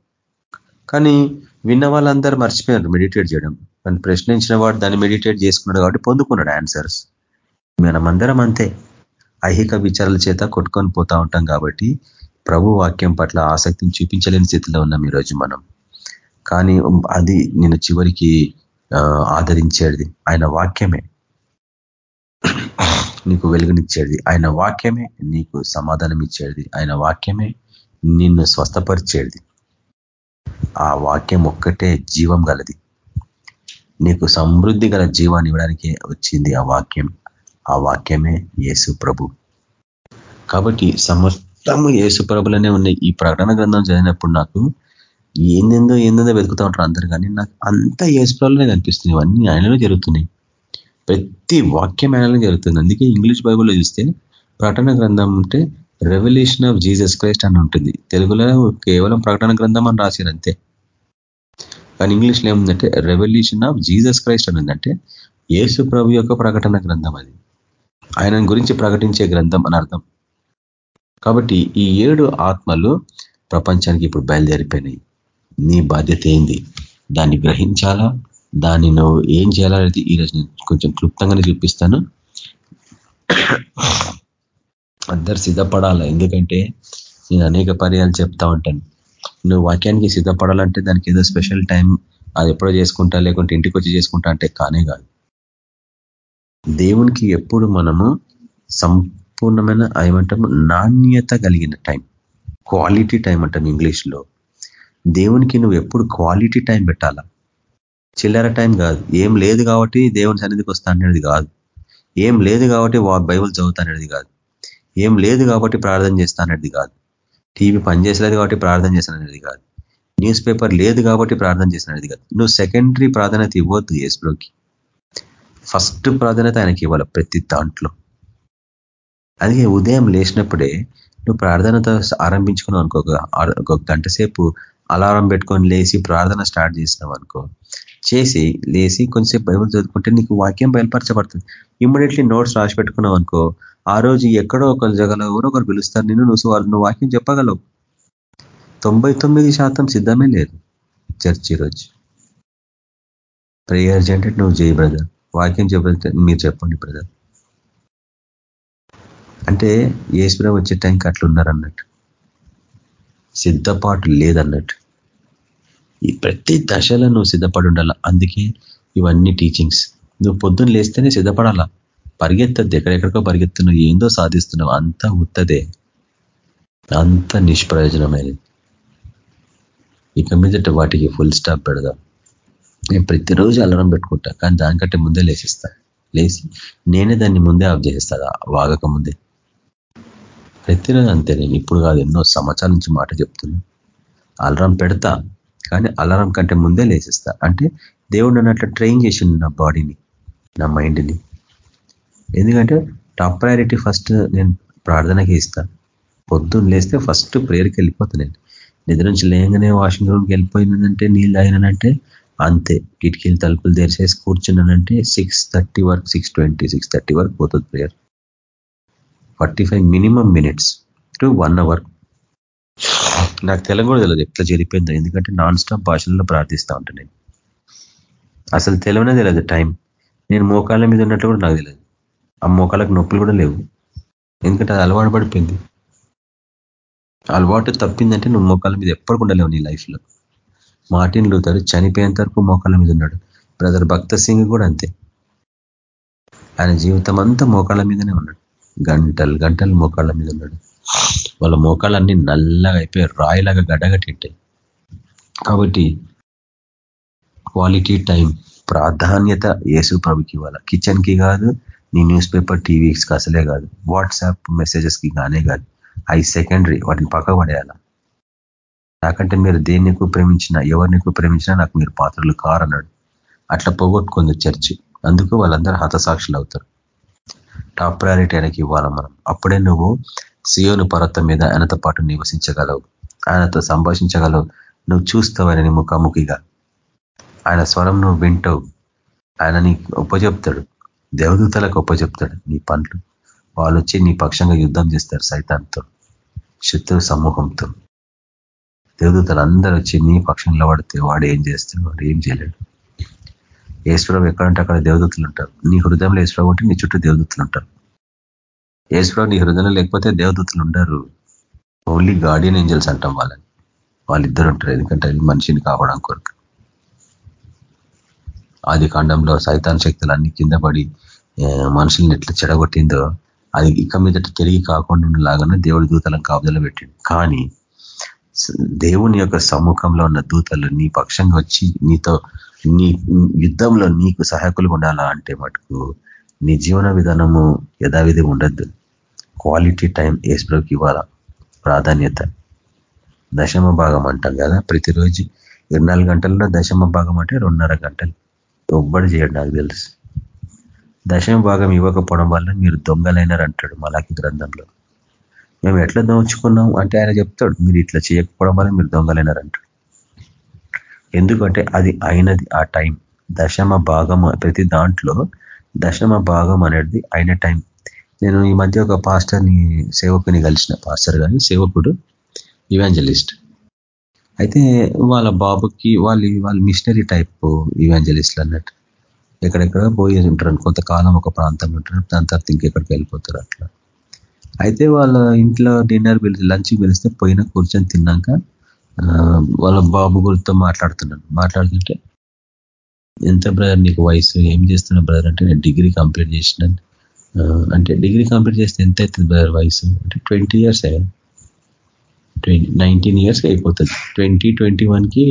కానీ విన్న వాళ్ళందరూ మర్చిపోయారు మెడిటేట్ చేయడం. కానీ ప్రశ్నించిన వాడు దాన్ని మెడిటేట్ చేసుకున్నాడు కాబట్టి పొందుకున్నాడు ఆన్సర్స్ మనమందరం అంతే. ఐహిక విచారాల చేత కొట్టుకొని పోతా ఉంటాం కాబట్టి ప్రభు వాక్యం పట్ల ఆసక్తిని చూపించలేని స్థితిలో ఉన్నాం ఈరోజు మనం. కానీ అది నేను చివరికి ఆదరించేది. ఆయన వాక్యమే నీకు వెలుగునిచ్చేది. ఆయన వాక్యమే నీకు సమాధానం ఇచ్చేది ఆయన వాక్యమే నిన్ను స్వస్థపరిచేది. ఆ వాక్యం ఒక్కటే జీవం గలది. నీకు సమృద్ధి గల జీవాన్ని ఇవ్వడానికి వచ్చింది ఆ వాక్యం. ఆ వాక్యమే యేసు ప్రభు. కాబట్టి సమస్తము యేసు ప్రభులనే ఉన్నాయి. ఈ ప్రకటన గ్రంథం చదివినప్పుడు నాకు ఏందేందో ఏందేందో వెతుకుతూ ఉంటారు అందరు కానీ నాకు అంత ఏసుప్రభులనే కనిపిస్తుంది ఇవన్నీ ఆయనలో జరుగుతున్నాయి. ప్రతి వాక్యం ఆయనలో జరుగుతుంది. అందుకే ఇంగ్లీష్ బైబుల్లో చూస్తే ప్రకటన గ్రంథం ఉంటే రెవల్యూషన్ ఆఫ్ జీసస్ క్రైస్ట్ అని ఉంటుంది. తెలుగులో కేవలం ప్రకటన గ్రంథం అని రాశారు అంతే. కానీ ఇంగ్లీష్లో ఏముందంటే రెవల్యూషన్ ఆఫ్ జీసస్ క్రైస్ట్ అని ఉందంటే యేసు ప్రభు యొక్క ప్రకటన గ్రంథం అది. ఆయన గురించి ప్రకటించే గ్రంథం అని అర్థం. కాబట్టి ఈ ఏడు ఆత్మలు ప్రపంచానికి ఇప్పుడు బయలుదేరిపోయినాయి. నీ బాధ్యత ఏంది? దాన్ని గ్రహించాలా? దాన్ని నువ్వు ఏం చేయాలనేది ఈరోజు నేను కొంచెం క్లుప్తంగానే చూపిస్తాను. అందరు సిద్ధపడాలా? ఎందుకంటే నేను అనేక పర్యాలు చెప్తా ఉంటాను. నువ్వు వాక్యానికి సిద్ధపడాలంటే దానికి ఏదో స్పెషల్ టైం అది ఎప్పుడో చేసుకుంటా లేకుంటే ఇంటికి వచ్చి చేసుకుంటా అంటే కానే కాదు. దేవునికి ఎప్పుడు మనము సంపూర్ణమైన ఏమంటాము నాణ్యత కలిగిన టైం. క్వాలిటీ టైం అంటాం ఇంగ్లీష్లో. దేవునికి నువ్వు ఎప్పుడు క్వాలిటీ టైం పెట్టాలా? చిల్లర టైం కాదు. ఏం లేదు కాబట్టి దేవుని సన్నిధికి వస్తా అనేది కాదు. ఏం లేదు కాబట్టి బైబుల్ చదువుతానేది కాదు. ఏం లేదు కాబట్టి ప్రార్థన చేస్తానేది కాదు. టీవీ పనిచేసలేదు కాబట్టి ప్రార్థన చేస్తాననేది కాదు. న్యూస్ పేపర్ లేదు కాబట్టి ప్రార్థన చేసినది కాదు. నువ్వు సెకండరీ ప్రాధాన్యత ఇవ్వద్దు యేసులోకి ఫస్ట్ ప్రాధాన్యత ఆయనకి ఇవ్వాలి ప్రతి దాంట్లో. అందుకే ఉదయం లేచినప్పుడే నువ్వు ప్రార్థనతో ఆరంభించుకున్నావు అనుకో ఒక గంట సేపు అలారం పెట్టుకొని లేచి ప్రార్థన స్టార్ట్ చేసినావు అనుకో చేసి లేచి కొంచెంసేపు బైబుల్ చదువుకుంటే నీకు వాక్యం బయలుపరచబడుతుంది. ఇమ్మీడియట్లీ నోట్స్ రాసి పెట్టుకున్నావు అనుకో ఆ రోజు ఎక్కడో ఒక జగలో ఎవరో ఒకరు పిలుస్తారు నేను నువ్వు వాళ్ళు నువ్వు వాక్యం చెప్పగలవు. తొంభై శాతం సిద్ధమే లేదు చర్చ్ ఈరోజు ప్రేయర్ అంటే నువ్వు చేయి బ్రదర్ వాక్యం చెప్పాలంటే మీరు చెప్పండి బ్రదర్ అంటే ఏసుప్రభు వచ్చే టైంకి అట్లున్నారు అన్నట్టు. సిద్ధపాటు లేదన్నట్టు. ఈ ప్రతి దశలో నువ్వు సిద్ధపడి ఉండాల అందుకే ఇవన్నీ టీచింగ్స్ నువ్వు పొద్దున్న లేస్తేనే సిద్ధపడాలా. పరిగెత్తద్దు. ఎక్కడెక్కడికో పరిగెత్తున్నావు. ఏందో సాధిస్తున్నావు. అంత ఉత్తదే. అంత నిష్ప్రయోజనమైనది. ఇక మీదట వాటికి ఫుల్ స్టాప్ పెడదాం. నేను ప్రతిరోజు అలరం పెట్టుకుంటా. కానీ దానికంటే ముందే లేచిస్తా లేచి నేనే దాన్ని ముందే ఆఫ్ చేసేస్తా. వాగక ముందే. ప్రతిరోజు అంతే నేను ఇప్పుడు కాదు. ఎన్నో సంవత్సరాల నుంచి మాట చెప్తున్నా. అలరం పెడతా. కానీ అలారం కంటే ముందే లేచిస్తా. అంటే దేవుడు నన్ను అట్లా ట్రైన్ చేసిండు నా బాడీని నా మైండ్ని ఎందుకంటే టాప్ ప్రయారిటీ ఫస్ట్ నేను ప్రార్థనకి ఇస్తాను పొద్దున్న లేస్తే ఫస్ట్ ప్రేయర్కి వెళ్ళిపోతా నేను. నిద్ర నుంచి లేయంగానే వాషింగ్ రూమ్కి వెళ్ళిపోయిందంటే నీళ్ళు అయినంటే అంతే. కిటికీలు తలుపులు తెరిచేసి కూర్చున్నానంటే సిక్స్ థర్టీ వరకు సిక్స్ ట్వంటీ సిక్స్ థర్టీ వరకు పోతుంది prayer forty five minimum minutes to one hour నాకు తెలంగాణ తెలియదు ఎట్లా జరిపోయిందో ఎందుకంటే నాన్ స్టాప్ భాషల్లో ప్రార్థిస్తూ ఉంటాను నేను. అసలు తెలియనే తెలియదు టైం నేను మోకాళ్ళ మీద ఉన్నట్లు కూడా నాకు తెలియదు ఆ మోకాళ్ళకు నొప్పులు కూడా లేవు. ఎందుకంటే అది అలవాటు పడిపోయింది. అలవాటు తప్పిందంటే నువ్వు మోకాళ్ళ మీద ఎప్పుడు ఉండలేవు నీ లైఫ్లో మార్టిన్ లూథర్ చనిపోయేంత వరకు మోకాళ్ళ మీద ఉన్నాడు. బ్రదర్ భక్త సింగ్ కూడా అంతే. ఆయన జీవితం అంతా మోకాళ్ళ మీదనే ఉన్నాడు. గంటలు గంటలు మోకాళ్ళ మీద ఉన్నాడు. వాళ్ళ మోకాళ్ళన్నీ నల్లగా అయిపోయి రాయిలాగా గడ్డగట్టింటాయి. కాబట్టి క్వాలిటీ టైం ప్రాధాన్యత యేసు ప్రభుకి ఇవ్వాలి. కిచెన్కి కాదు నీ న్యూస్ పేపర్ టీవీస్కి అసలే కాదు. వాట్సాప్ మెసేజెస్కి కానే కాదు. అవి సెకండరీ వాటిని పక్క పడేయాల. నాకంటే మీరు దేన్ని ఎక్కువ ప్రేమించినా ఎవరిని ఎక్కువ ప్రేమించినా నాకు మీరు పాత్రలు కారన్నాడు. అట్లా పోగొట్టుకుంది చర్చి. అందుకు వాళ్ళందరూ హతసాక్షులు అవుతారు టాప్ ప్రయారిటీ ఆయనకి ఇవ్వాలి మనం. అప్పుడే నువ్వు సియోను పర్వతం మీద ఆయనతో పాటు నివసించగలవు. ఆయనతో సంభాషించగలవు. నువ్వు చూస్తావు ఆయనని ముఖాముఖిగా. ఆయన స్వరం నువ్వు వింటావు ఆయన నీ ఒప్పచెప్తాడు. దేవదూతలకు ఒప్పచెప్తాడు. నీ పనులు వాళ్ళు వచ్చి నీ పక్షంగా యుద్ధం చేస్తారు సైతాంతో శత్రు సమూహంతో. దేవదూతలు అందరూ వచ్చి నీ పక్షంలో పడితే వాడు ఏం చేస్తాడు? వాడు ఏం చేయలేడు. ఈశ్వరం ఎక్కడంటే అక్కడ దేవదూతలు ఉంటారు. నీ హృదయంలో ఈశ్వరం ఉంటే నీ చుట్టూ దేవదూతలు ఉంటారు. యేసుప్రభు నీ హృదయంలో లేకపోతే దేవదూతలు ఉండరు. ఓన్లీ గార్డియన్ ఏంజల్స్ అంటాం వాళ్ళని. వాళ్ళిద్దరు ఉంటారు. ఎందుకంటే మనిషిని కావడం కొరకు. ఆది కాండంలో సైతాన్ శక్తులు అన్ని కింద పడి మనుషుల్ని ఎట్లా చెడగొట్టిందో అది ఇక మీదట తిరిగి కాకుండా లాగానే దేవుడి దూతలను కాపుదల పెట్టింది కానీ దేవుని యొక్క సమ్ముఖంలో ఉన్న దూతలు నీ పక్షంగా వచ్చి నీతో నీ యుద్ధంలో నీకు సహాయకులు ఉండాలా అంటే మటుకు నీ జీవన విధానము యథావిధి ఉండద్దు. క్వాలిటీ టైం ఏసులోకి ఇవ్వాలా? ప్రాధాన్యత. దశమ భాగం అంటాం కదా ప్రతిరోజు ఇరవై గంటల్లో దశమ భాగం అంటే రెండున్నర గంటలు. ఒబ్బడి చేయడు నాకు తెలుసు. దశమ భాగం ఇవ్వకపోవడం వల్ల మీరు దొంగలైనారు అంటాడు మలాకి గ్రంథంలో. మేము ఎట్లా దోచుకున్నాం అంటే ఆయన చెప్తాడు మీరు ఇట్లా చేయకపోవడం వల్ల మీరు దొంగలైనారంటాడు ఎందుకంటే అది అయినది ఆ టైం దశమ భాగం ప్రతి దాంట్లో దశమ భాగం అనేది అయిన టైం. నేను ఈ మధ్య ఒక పాస్టర్ని సేవకుని కలిసిన పాస్టర్ కానీ సేవకుడు ఇవాంజలిస్ట్. అయితే వాళ్ళ బాబుకి వాళ్ళు వాళ్ళ మిషనరీ టైప్ ఇవాంజలిస్ట్లు అన్నట్టు. ఎక్కడెక్కడ పోయి ఉంటారు కొంతకాలం ఒక ప్రాంతంలో ఉంటారు దాని తర్వాత ఇంకెక్కడికి వెళ్ళిపోతారు అట్లా. అయితే వాళ్ళ ఇంట్లో డిన్నర్ పిలిచి లంచ్కి పిలిస్తే పోయిన కూర్చొని తిన్నాక వాళ్ళ బాబు గురితో మాట్లాడుతున్నాను మాట్లాడుతుంటే ఎంత బ్రదర్ నీకు వయసు? ఏం చేస్తున్నా బ్రదర్ అంటే నేను డిగ్రీ కంప్లీట్ చేసినాను. అంటే డిగ్రీ కంప్లీట్ చేస్తే ఎంత అవుతుంది బ్రదర్ వయసు? అంటే twenty years twenty nineteen years అయిపోతుంది. ట్వంటీ ట్వంటీ వన్కి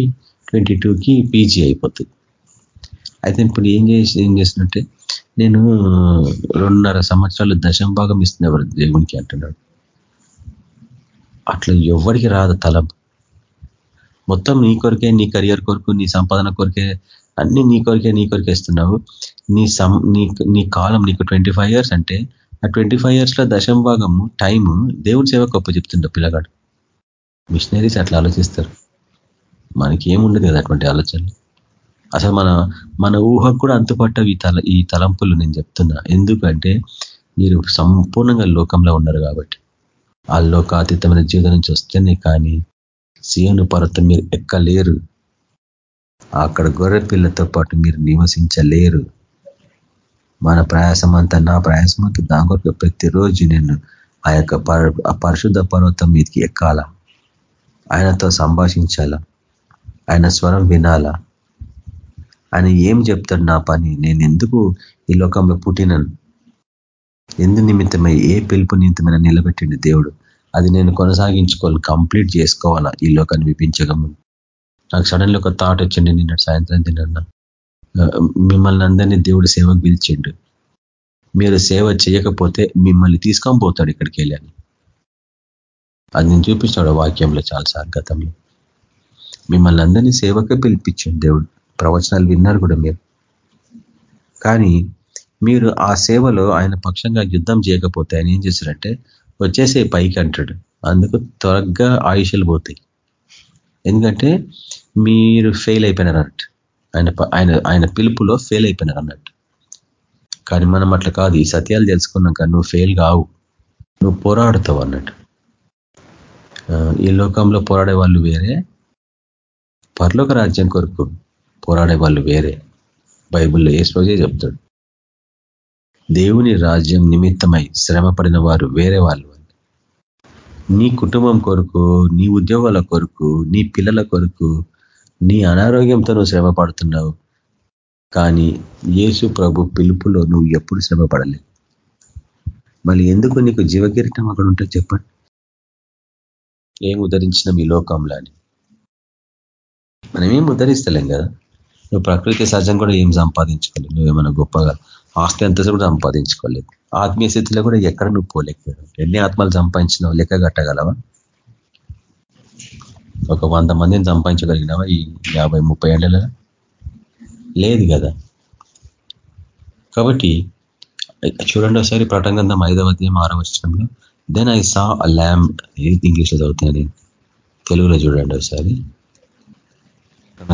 ట్వంటీ టూకి పీజీ అయిపోతుంది. అయితే ఇప్పుడు ఏం చేసి ఏం చేసినట్టే నేను రెండున్నర సంవత్సరాలు దశం భాగం ఇస్తున్నవారు దేవునికి అంటున్నాడు. అట్లా ఎవరికి రాదు తలం మొత్తం నీ కొరకే నీ కెరియర్ కొరకు నీ సంపాదన కొరికే అన్ని నీ కొరికే నీ కొరికే ఇస్తున్నావు. నీ సం నీ నీ కాలం నీకు ట్వంటీ ఇయర్స్ అంటే ఆ ట్వంటీ ఫైవ్ ఇయర్స్లో దశం భాగము టైము దేవుడి సేవ గొప్ప చెప్తుండో పిల్లగాడు. మిషనరీస్ అట్లా ఆలోచిస్తారు. మనకి ఏముండదు కదా అటువంటి ఆలోచనలు. అసలు మన మన ఊహకు కూడా అంతుపట్టవు ఈ తల ఈ తలంపులు నేను చెప్తున్నా. ఎందుకంటే మీరు సంపూర్ణంగా లోకంలో ఉన్నారు కాబట్టి. ఆ లోకాతీతమైన జీవితం నుంచి వస్తేనే కానీ సీఎను పర్వతం మీరు ఎక్కలేరు. అక్కడ గొర్రె పిల్లతో పాటు మీరు నివసించలేరు. మన ప్రయాసం అంతా నా ప్రయాసం అంతా దాని కొరకు ప్రతిరోజు నేను ఆ యొక్క పరిశుద్ధ పర్వతం మీదకి ఎక్కాల? ఆయనతో సంభాషించాల? ఆయన స్వరం వినాలా? ఆయన ఏం చెప్తాడు నా పని? నేను ఎందుకు ఈ లోకంలో పుట్టినను? ఎందు నిమిత్తమై ఏ పిలుపు నిమిత్తమైన నిలబెట్టిండి దేవుడు. అది నేను కొనసాగించుకోవాలి కంప్లీట్ చేసుకోవాలా? ఈ లోకాన్ని విపించగము నాకు సడన్లీ ఒక థాట్ వచ్చింది నిన్న సాయంత్రం తిన్న మిమ్మల్ని అందరినీ దేవుడు సేవకు పిలిచిండు. మీరు సేవ చేయకపోతే మిమ్మల్ని తీసుకొని పోతాడు ఇక్కడికి వెళ్ళాను అది నేను చూపించాడు వాక్యంలో చాలా గతంలో. మిమ్మల్ని అందరినీ సేవకే పిలిపించండి దేవుడు. ప్రవచనాలు విన్నారు కూడా మీరు. కానీ మీరు ఆ సేవలో ఆయన పక్షంగా యుద్ధం చేయకపోతే ఆయన ఏం చేశారంటే వచ్చేసే పైకి అంటాడు. అందుకు త్వరగా ఆయుషలు పోతాయి. ఎందుకంటే మీరు ఫెయిల్ అయిపోయినారు అన్నట్టు ఆయన ఆయన ఆయన పిలుపులో ఫెయిల్ అయిపోయినారు అన్నట్టు కానీ మనం అట్లా కాదు. ఈ సత్యాలు తెలుసుకున్నాక నువ్వు ఫెయిల్ కావు. నువ్వు పోరాడుతావు అన్నట్టు. ఈ లోకంలో పోరాడే వాళ్ళు వేరే పర్లోక రాజ్యం కొరకు పోరాడే వాళ్ళు వేరే. బైబుల్లో ఏ రోజే చెప్తాడు. దేవుని రాజ్యం నిమిత్తమై శ్రమ వారు వేరే వాళ్ళు నీ కుటుంబం కొరకు నీ ఉద్యోగాల కొరకు నీ పిల్లల కొరకు నీ అనారోగ్యంతో నువ్వు శ్రమ పడుతున్నావు. కానీ యేసు ప్రభు పిలుపులో నువ్వు ఎప్పుడు శ్రమ పడలేవు మళ్ళీ ఎందుకు నీకు జీవకిరీటం అక్కడ ఉంటే చెప్పండి ఏం ఉదరించిన మీ లోకంలో అని. మనం ఏం ఉద్ధరిస్తలేం కదా. నువ్వు ప్రకృతి సహజం కూడా ఏం సంపాదించుకోలేదు. నువ్వేమైనా గొప్పగా ఆస్తి అంతా కూడా సంపాదించుకోలేదు. ఆత్మీయ స్థితిలో కూడా ఎక్కడ నువ్వు పోలేకపోయావు. ఎన్ని ఆత్మలు సంపాదించినావు? లెక్క కట్టగలవా? ఒక వంద మందిని సంపాదించగలిగినావా ఈ యాభై ముప్పై ఏళ్ళలో? లేదు కదా. కాబట్టి చూడండి ఒకసారి ప్రటంగంధం ఐదవ అధ్యాయం ఆరవ వచ్చంలో దెన్ ఐ సా అ ల్యామ్ ఏది ఇంగ్లీష్లో చదువుతాను నేను తెలుగులో చూడండి ఒకసారి.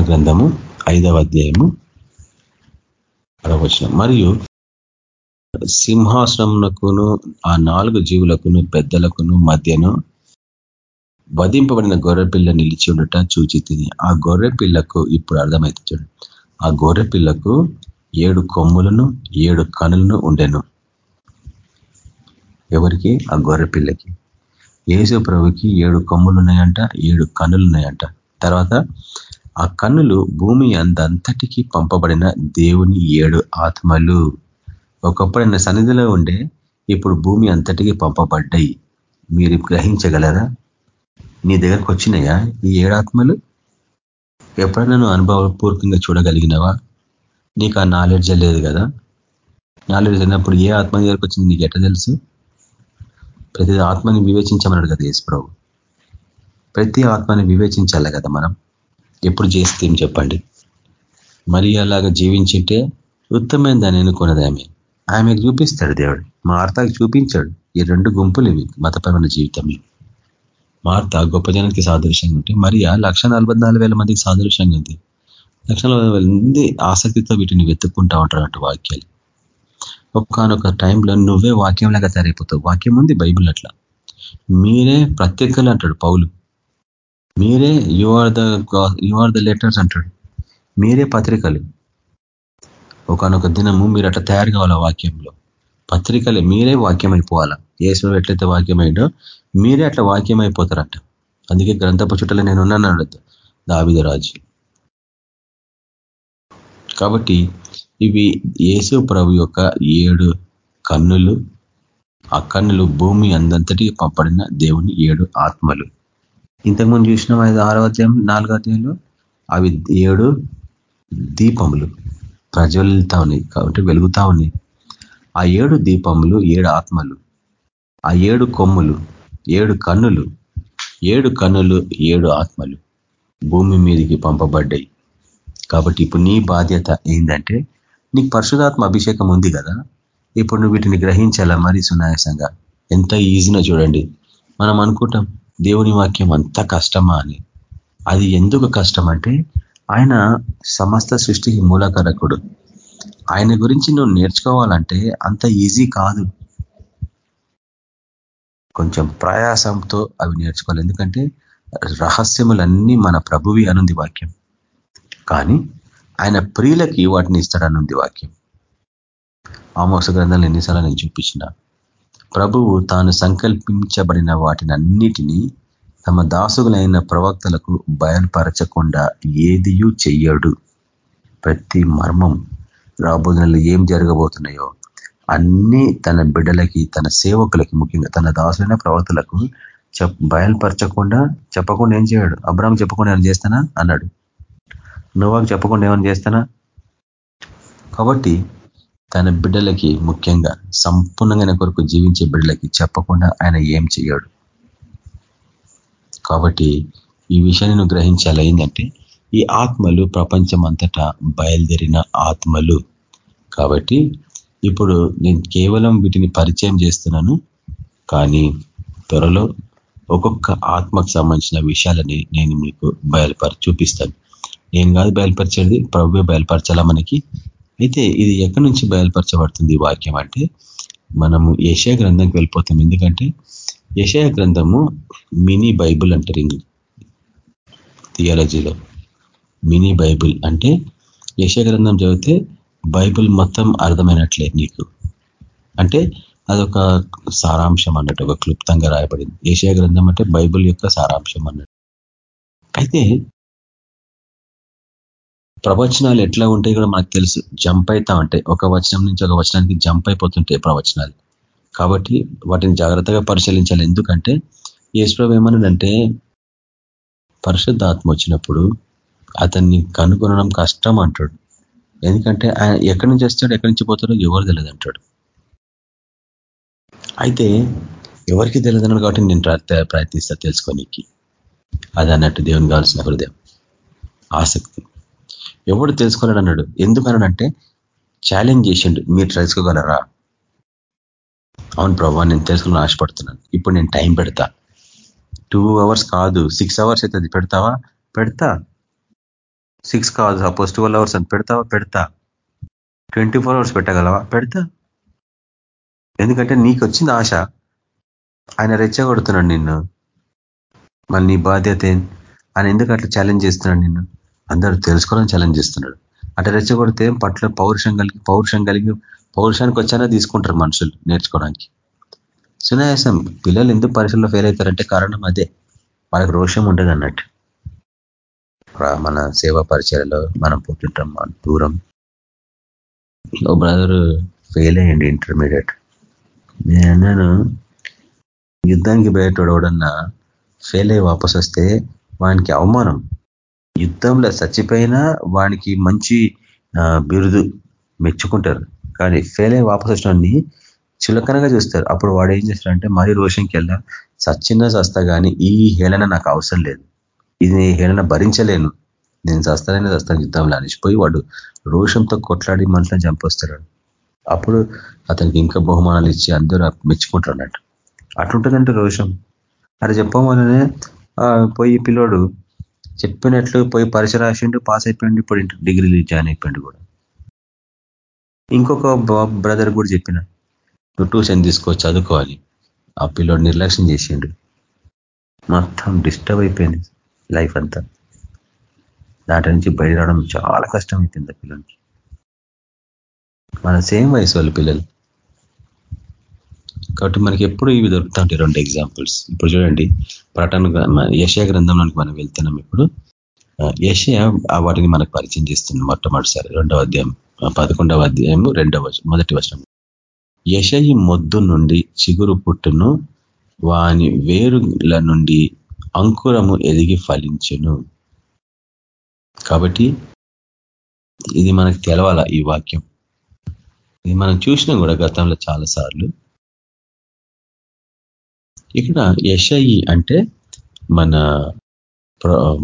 గ్రంథము ఐదవ అధ్యాయము వచ్చిన మరియు సింహాసనమునకును ఆ నాలుగు జీవులకును పెద్దలకును మధ్యను వధింపబడిన గొర్రె పిల్ల నిలిచి ఉండట చూచి తిని ఆ గొర్రె పిల్లకు ఇప్పుడు అర్థమైతే చూడు. ఆ గొర్రె పిల్లకు ఏడు కొమ్ములను ఏడు కనులను ఉండెను. ఎవరికి? ఆ గొర్రె పిల్లకి ఏసు ప్రభుకి ఏడు కొమ్ములు ఉన్నాయంట ఏడు కన్నులు ఉన్నాయంట తర్వాత ఆ కన్నులు భూమి అందంతటికి పంపబడిన దేవుని ఏడు ఆత్మలు. ఒకప్పుడు సన్నిధిలో ఉండే ఇప్పుడు భూమి అంతటికి పంపబడ్డాయి. మీరు గ్రహించగలరా? నీ దగ్గరకు వచ్చినాయా? ఈ ఏడాత్మలు ఎప్పుడైనా నువ్వు అనుభవపూర్వకంగా చూడగలిగినవా? నీకు ఆ నాలెడ్జ్ లేదు కదా. నాలెడ్జ్ అయినప్పుడు ఏ ఆత్మ దగ్గరకు వచ్చింది నీకు ఎట్లా తెలుసు? ప్రతి ఆత్మని వివేచించమన్నాడు కదా యేసు ప్రతి ఆత్మని వివేచించాలి కదా మనం. ఎప్పుడు చేస్తే చెప్పండి? మరి అలాగా జీవించింటే ఉత్తమైన దాన్ని ఎన్నుకున్నది ఆమె. ఆమెకు చూపిస్తాడు దేవుడు. మా మార్తాకి చూపించాడు. ఈ రెండు గుంపులు ఇవి మతపరమైన జీవితంలో. మార్త గొప్ప జనానికి సాదృశ్యంగా ఉంటే మరియా లక్ష మందికి సాదృశ్యంగా ఉంది. లక్ష మంది ఆసక్తితో వీటిని వెతుక్కుంటా ఉంటారు అటు వాక్యాలు. ఒక్కనొక టైంలో నువ్వే వాక్యంలాగా తయారైపోతావు. వాక్యం ఉంది బైబుల్ అట్లా. మీరే ప్రత్యేకలు అంటాడు పౌలు. మీరే you are the you are the letters అంటాడు. మీరే పత్రికలు. ఒకనొక దినము మీరు అట్లా తయారు కావాలా వాక్యంలో? పత్రికలే మీరే వాక్యం అయిపోవాలా ఏసులో ఎట్లయితే వాక్యమైండో మీరే అట్లా వాక్యం అయిపోతారట అందుకే గ్రంథపు చుట్టలో నేను ఉన్నాను దావిద దావిదరాజు కాబట్టి ఇవి యేసు ప్రభు యొక్క ఏడు కన్నులు ఆ కన్నులు భూమి అందంతటికి పంపడిన దేవుని ఏడు ఆత్మలు. ఇంతకుముందు చూసినాం ఐదు ఆరో అధ్యాయం నాలుగో అధ్యాయంలో అవి ఏడు దీపములు. ప్రజ్వలితా ఉన్నాయి కాబట్టి వెలుగుతా ఉన్నాయి. ఆ ఏడు దీపములు ఏడు ఆత్మలు ఆ ఏడు కొమ్ములు ఏడు కన్నులు ఏడు కన్నులు ఏడు ఆత్మలు భూమి మీదకి పంపబడ్డాయి. కాబట్టి ఇప్పుడు నీ బాధ్యత ఏంటంటే నీకు పరిశుధాత్మ అభిషేకం ఉంది కదా ఇప్పుడు నువ్వు వీటిని గ్రహించాలా మరి సునాయాసంగా? ఎంత ఈజీనో చూడండి. మనం అనుకుంటాం దేవుని వాక్యం అంత కష్టమా అని. అది ఎందుకు కష్టం అంటే ఆయన సమస్త సృష్టికి మూలకరకుడు. ఆయన గురించి నువ్వు నేర్చుకోవాలంటే అంత ఈజీ కాదు. కొంచెం ప్రయాసంతో అవి నేర్చుకోవాలి. ఎందుకంటే రహస్యములన్నీ మన ప్రభువి అనుంది వాక్యం. కానీ ఆయన ప్రియులకి వాటిని ఇస్తాడనుంది వాక్యం. ఆమోస గ్రంథాలు ఎన్నిసార్లు నేను చూపించిన. ప్రభువు తాను సంకల్పించబడిన వాటిని అన్నిటినీ తమ దాసుగులైన ప్రవక్తలకు బయలుపరచకుండా ఏదియూ చెయ్యడు. ప్రతి మర్మం రాబోతున్నలో ఏం జరగబోతున్నాయో అన్నీ తన బిడ్డలకి తన సేవకులకి ముఖ్యంగా తన దాసులైన చెప్ బయలుపరచకుండా చెప్పకుండా ఏం చేయడు? అబ్రాహం చెప్పకుండా ఏమైనా చేస్తానా? అన్నాడు. నువ్వాకు చెప్పకుండా ఏమైనా చేస్తానా? కాబట్టి తన బిడ్డలకి ముఖ్యంగా సంపూర్ణంగా కొరకు జీవించే బిడ్డలకి చెప్పకుండా ఆయన ఏం చేయడు? కాబట్టి ఈ విషయాన్ని నువ్వు గ్రహించాలి? ఏంటంటే ఈ ఆత్మలు ప్రపంచం అంతటా బయలుదేరిన ఆత్మలు. కాబట్టి ఇప్పుడు నేను కేవలం వీటిని పరిచయం చేస్తున్నాను కానీ త్వరలో ఒక్కొక్క ఆత్మకు సంబంధించిన విషయాలని నేను మీకు బయలుపరి చూపిస్తాను. నేను కాదు బయలుపరిచేది ప్రభు బయలుపరచాలా మనకి? అయితే ఇది ఎక్కడి నుంచి బయలుపరచబడుతుంది వాక్యం అంటే మనము ఏషియా గ్రంథంకి వెళ్ళిపోతాం. ఎందుకంటే ఏషియా గ్రంథము మినీ బైబుల్ అంటారు ఇంగ్లీష్ థియాలజీలో. మినీ బైబుల్ అంటే యశ గ్రంథం చదివితే బైబుల్ మొత్తం అర్థమైనట్లే నీకు. అంటే అదొక సారాంశం అన్నట్టు ఒక క్లుప్తంగా రాయబడింది. ఏషియా గ్రంథం అంటే బైబుల్ యొక్క సారాంశం అన్నట్టు. అయితే ప్రవచనాలు ఎట్లా ఉంటాయి కూడా మనకు తెలుసు. జంప్ అవుతా ఉంటాయి ఒక వచనం నుంచి ఒక వచనానికి జంప్ అయిపోతుంటాయి ప్రవచనాలు. కాబట్టి వాటిని జాగ్రత్తగా పరిశీలించాలి. ఎందుకంటే ఈశ్వరం ఏమన్నాడంటే పరిశుద్ధాత్మ వచ్చినప్పుడు అతన్ని కనుగొనడం కష్టం అంటాడు. ఎందుకంటే ఆయన ఎక్కడి నుంచి వస్తాడు ఎక్కడి నుంచి పోతాడో ఎవరు తెలియదు అంటాడు. అయితే ఎవరికి తెలియదన్నాడు కాబట్టి నేను ప్రయత్నిస్తా తెలుసుకోనికి. అది అన్నట్టు దేవుని కావాల్సిన హృదయం ఆసక్తి. ఎవడు తెలుసుకోలేడు అన్నాడు. ఎందుకన్నాడంటే ఛాలెంజ్ చేసిండు. మీరు తెలుసుకోగలరా? అవును ప్రభావ నేను తెలుసుకోవాలని ఆశపడుతున్నాను. ఇప్పుడు నేను టైం పెడతా. టూ అవర్స్ కాదు సిక్స్ అవర్స్ అయితే పెడతావా? పెడతా. సిక్స్ కాదు సపోజ్ ట్వెల్వ్ అవర్స్ అని పెడతావా పెడతా. ట్వంటీ ఫోర్ అవర్స్ పెట్టగలవా? పెడతా. ఎందుకంటే నీకు వచ్చింది ఆశ. ఆయన రెచ్చగొడుతున్నాడు నిన్ను. మళ్ళీ నీ బాధ్యత ఆయన ఎందుకు అట్లా ఛాలెంజ్ చేస్తున్నాడు నిన్ను? అందరూ తెలుసుకోవాలని ఛాలెంజ్ చేస్తున్నాడు. అట్లా రెచ్చగొడితే పట్ల పౌరుషం కలిగి పౌరుషం కలిగి పౌరుషానికి వచ్చానే తీసుకుంటారు మనుషులు నేర్చుకోవడానికి. సునాయాసం పిల్లలు ఎందుకు పరీక్షల్లో ఫెయిల్ అవుతారంటే కారణం అదే. వాళ్ళకి రోషం ఉండదు అన్నట్టు మన సేవా పరిచయలో మనం పుట్టింటాం దూరం. ఓ బ్రదర్ ఫెయిల్ అయ్యండి ఇంటర్మీడియట్ నేను అన్నాను యుద్ధానికి బయటోడవడన్నా ఫెయిల్ అయ్యి వాపస్ వస్తే వానికి అవమానం. యుద్ధంలో చచ్చిపోయినా వానికి మంచి బిరుదు మెచ్చుకుంటారు. కానీ ఫెయిల్ అయ్యి వాపస్ వచ్చినాన్ని చులకనగా చూస్తారు. అప్పుడు వాడు ఏం చేస్తాడంటే మరీ రోషంకి వెళ్ళా సచ్చిన చస్తా కానీ ఈ హేళన నాకు అవసరం లేదు. ఇది హేళన భరించలేను. నేను చస్తానైనా చస్తాను యుద్ధంలో అనిచిపోయి వాడు రోషంతో కొట్లాడి మనుషులను చంపొస్తాడు. అప్పుడు అతనికి ఇంకా బహుమానాలు ఇచ్చి అందరూ మెచ్చుకుంటారు అన్నట్టు అట్లుంటుందంటే రోషం. అది చెప్పమనే పోయి పిల్లోడు చెప్పినట్లు పోయి పరిచ రాసిండు పాస్ అయిపోయిండు ఇప్పుడు డిగ్రీలు జాయిన్ అయిపోయిండు కూడా. ఇంకొక బ్రదర్ కూడా చెప్పిన నువ్వు ట్యూషన్ తీసుకోవచ్చు చదువుకోవాలి. ఆ పిల్లోడు నిర్లక్ష్యం చేసిండు. మొత్తం డిస్టర్బ్ అయిపోయింది. లైఫ్ అంతా. దాటి నుంచి బయట రావడం చాలా కష్టం అవుతుంది పిల్లలకి. మన సేమ్ వయసు వాళ్ళు పిల్లలు. కాబట్టి మనకి ఎప్పుడు ఇవి దొరుకుతూ ఉంటాయి రెండు ఎగ్జాంపుల్స్ ఇప్పుడు చూడండి ప్రటన యశయ గ్రంథంలోకి మనం వెళ్తున్నాం ఇప్పుడు. యశయ వాటిని మనకు పరిచయం చేస్తుంది మొట్టమొదటిసారి రెండవ అధ్యాయం పదకొండవ అధ్యాయం రెండవ మొదటి వర్షం యశయి మొద్దు నుండి చిగురు పుట్టును వాని వేరుల నుండి అంకురము ఎదిగి ఫలించును. కాబట్టి ఇది మనకు తెలవాల ఈ వాక్యం? ఇది మనం చూసినాం కూడా గతంలో చాలా సార్లు. ఇక్కడ యషయి అంటే మన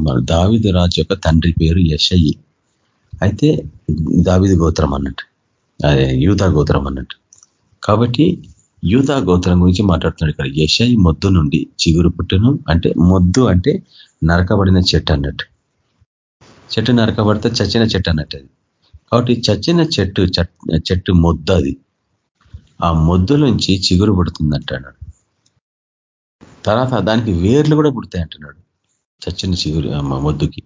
మన దావిదు రాజు యొక్క తండ్రి పేరు యషయి. అయితే దావిదు గోత్రం అన్నట్టు అదే యూత గోత్రం అన్నట్టు. కాబట్టి యూధా గోత్రం గురించి మాట్లాడుతున్నాడు ఇక్కడ. యశాయి మొద్దు నుండి చిగురు పుట్టును అంటే మొద్దు అంటే నరకబడిన చెట్టు అన్నట్టు. చెట్టు నరకబడితే చచ్చిన చెట్టు అన్నట్టు అది. కాబట్టి చచ్చిన చెట్టు చెట్టు మొద్దు అది. ఆ మొద్దు నుంచి చిగురు పుడుతుంది అంటున్నాడు తర్వాత దానికి వేర్లు కూడా పుడతాయి అంటున్నాడు చచ్చిన చిగురు మొద్దుకి.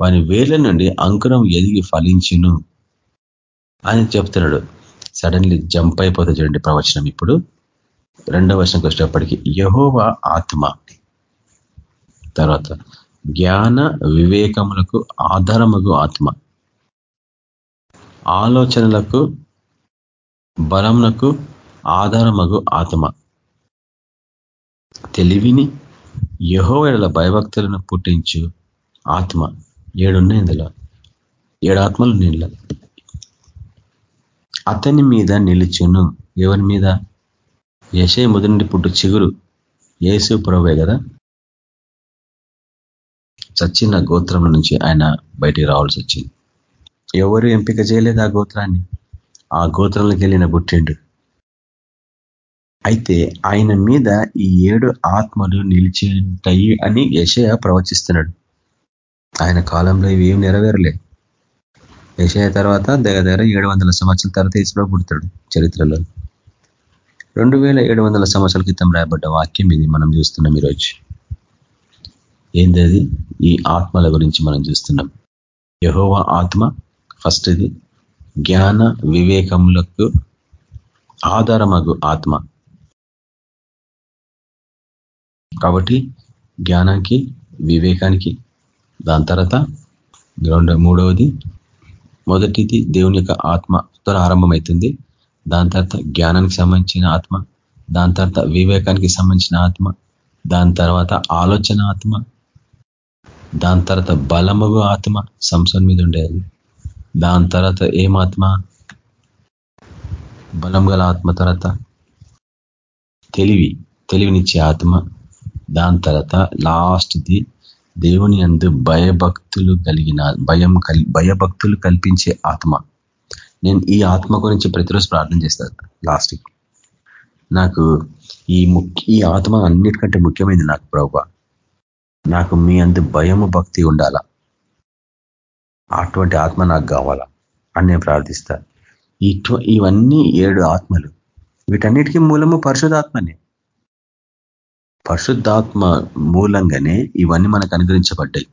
వాని వేర్ల నుండి అంకురం ఎదిగి ఫలించును అని చెప్తున్నాడు. సడన్లీ జంప్ అయిపోతే చూడండి ప్రవచనం ఇప్పుడు. రెండవ వర్షంకి వచ్చేటప్పటికి యహోవ ఆత్మ. తర్వాత జ్ఞాన వివేకములకు ఆధారమగు ఆత్మ. ఆలోచనలకు బలమునకు ఆధారమగు ఆత్మ. తెలివిని యహోవేళ భయభక్తులను పుట్టించు ఆత్మ. ఏడున్నాయి ఇందులో. ఏడు ఆత్మలు నీళ్ళ అతని మీద నిలుచును. ఎవరి మీద? యశయ ముది నుండి పుట్టు చిగురు. ఏసు ప్రభే కదా? చచ్చిన గోత్రం నుంచి ఆయన బయటికి రావాల్సి వచ్చింది. ఎవరు ఎంపిక చేయలేదు ఆ గోత్రాన్ని? ఆ గోత్రంలోకి వెళ్ళిన పుట్టిండు అయితే ఆయన మీద ఈ ఏడు ఆత్మలు నిలిచింటాయి అని యశయ ప్రవచిస్తున్నాడు. ఆయన కాలంలో ఇవి ఏం నెరవేరలేదు యశయ తర్వాత దగ్గర దగ్గర ఏడు వందల సంవత్సరాల తర్వాత ఇసులో పుడతాడు చరిత్రలో. రెండు వేల ఏడు వందల సంవత్సరాల క్రితం రాయబడ్డ వాక్యం ఇది మనం చూస్తున్నాం ఈరోజు. ఏంది ఈ ఆత్మల గురించి మనం చూస్తున్నాం. యహోవ ఆత్మ ఫస్ట్ ఇది జ్ఞాన వివేకములకు ఆధారమగు ఆత్మ. కాబట్టి జ్ఞానానికి వివేకానికి దాని తర్వాత రెండు మూడవది మొదటిది దేవుని యొక్క ఆత్మతో ఆరంభమవుతుంది దాని తర్వాత జ్ఞానానికి సంబంధించిన ఆత్మ దాని తర్వాత వివేకానికి సంబంధించిన ఆత్మ దాని తర్వాత ఆలోచన ఆత్మ దాని తర్వాత బలముగు ఆత్మ సంసం మీద ఉండేది. దాని తర్వాత ఏమాత్మ బలం గల ఆత్మ తర్వాత తెలివి తెలివినిచ్చే ఆత్మ. దాని తర్వాత లాస్ట్ది దేవుని అందు భయభక్తులు కలిగిన భయం భయభక్తులు కల్పించే ఆత్మ. నేను ఈ ఆత్మ గురించి ప్రతిరోజు ప్రార్థన చేస్తాను లాస్ట్కి నాకు ఈ ముఖ్య ఈ ఆత్మ అన్నిటికంటే ముఖ్యమైనది నాకు ప్రభు. నాకు మీ అందు భయము భక్తి ఉండాలా? అటువంటి ఆత్మ నాకు కావాలా? అని నేను ప్రార్థిస్తా ఇవన్నీ ఏడు ఆత్మలు. వీటన్నిటికీ మూలము పరిశుధాత్మనే పరిశుద్ధాత్మ మూలంగానే ఇవన్నీ మనకు అనుగ్రహించబడ్డాయి.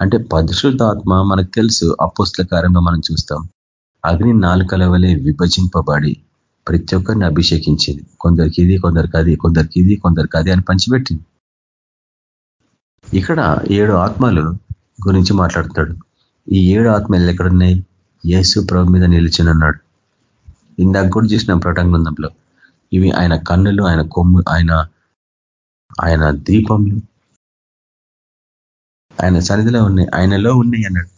అంటే పరిశుద్ధాత్మ మనకు తెలుసు అపోస్ల కార్యంలో మనం చూస్తాం. అగ్ని నాలుకల వలె విభజింపబడి ప్రతి ఒక్కరిని అభిషేకించింది. కొందరికి ఇది కొందరికి అది కొందరికి ఇది కొందరికి అది అని పంచిపెట్టింది. ఇక్కడ ఏడు ఆత్మలు గురించి మాట్లాడుతాడు ఈ ఏడు ఆత్మలు ఎక్కడున్నాయి? యేసు ప్రభు మీద నిలిచినన్నాడు ఇందాక కూడా చూసిన ప్రటంగంలో ఇవి ఆయన కన్నులు ఆయన కొమ్ము ఆయన ఆయన దీపంలు ఆయన సన్నిధిలో ఉన్నాయి ఆయనలో ఉన్నాయి అన్నాడు.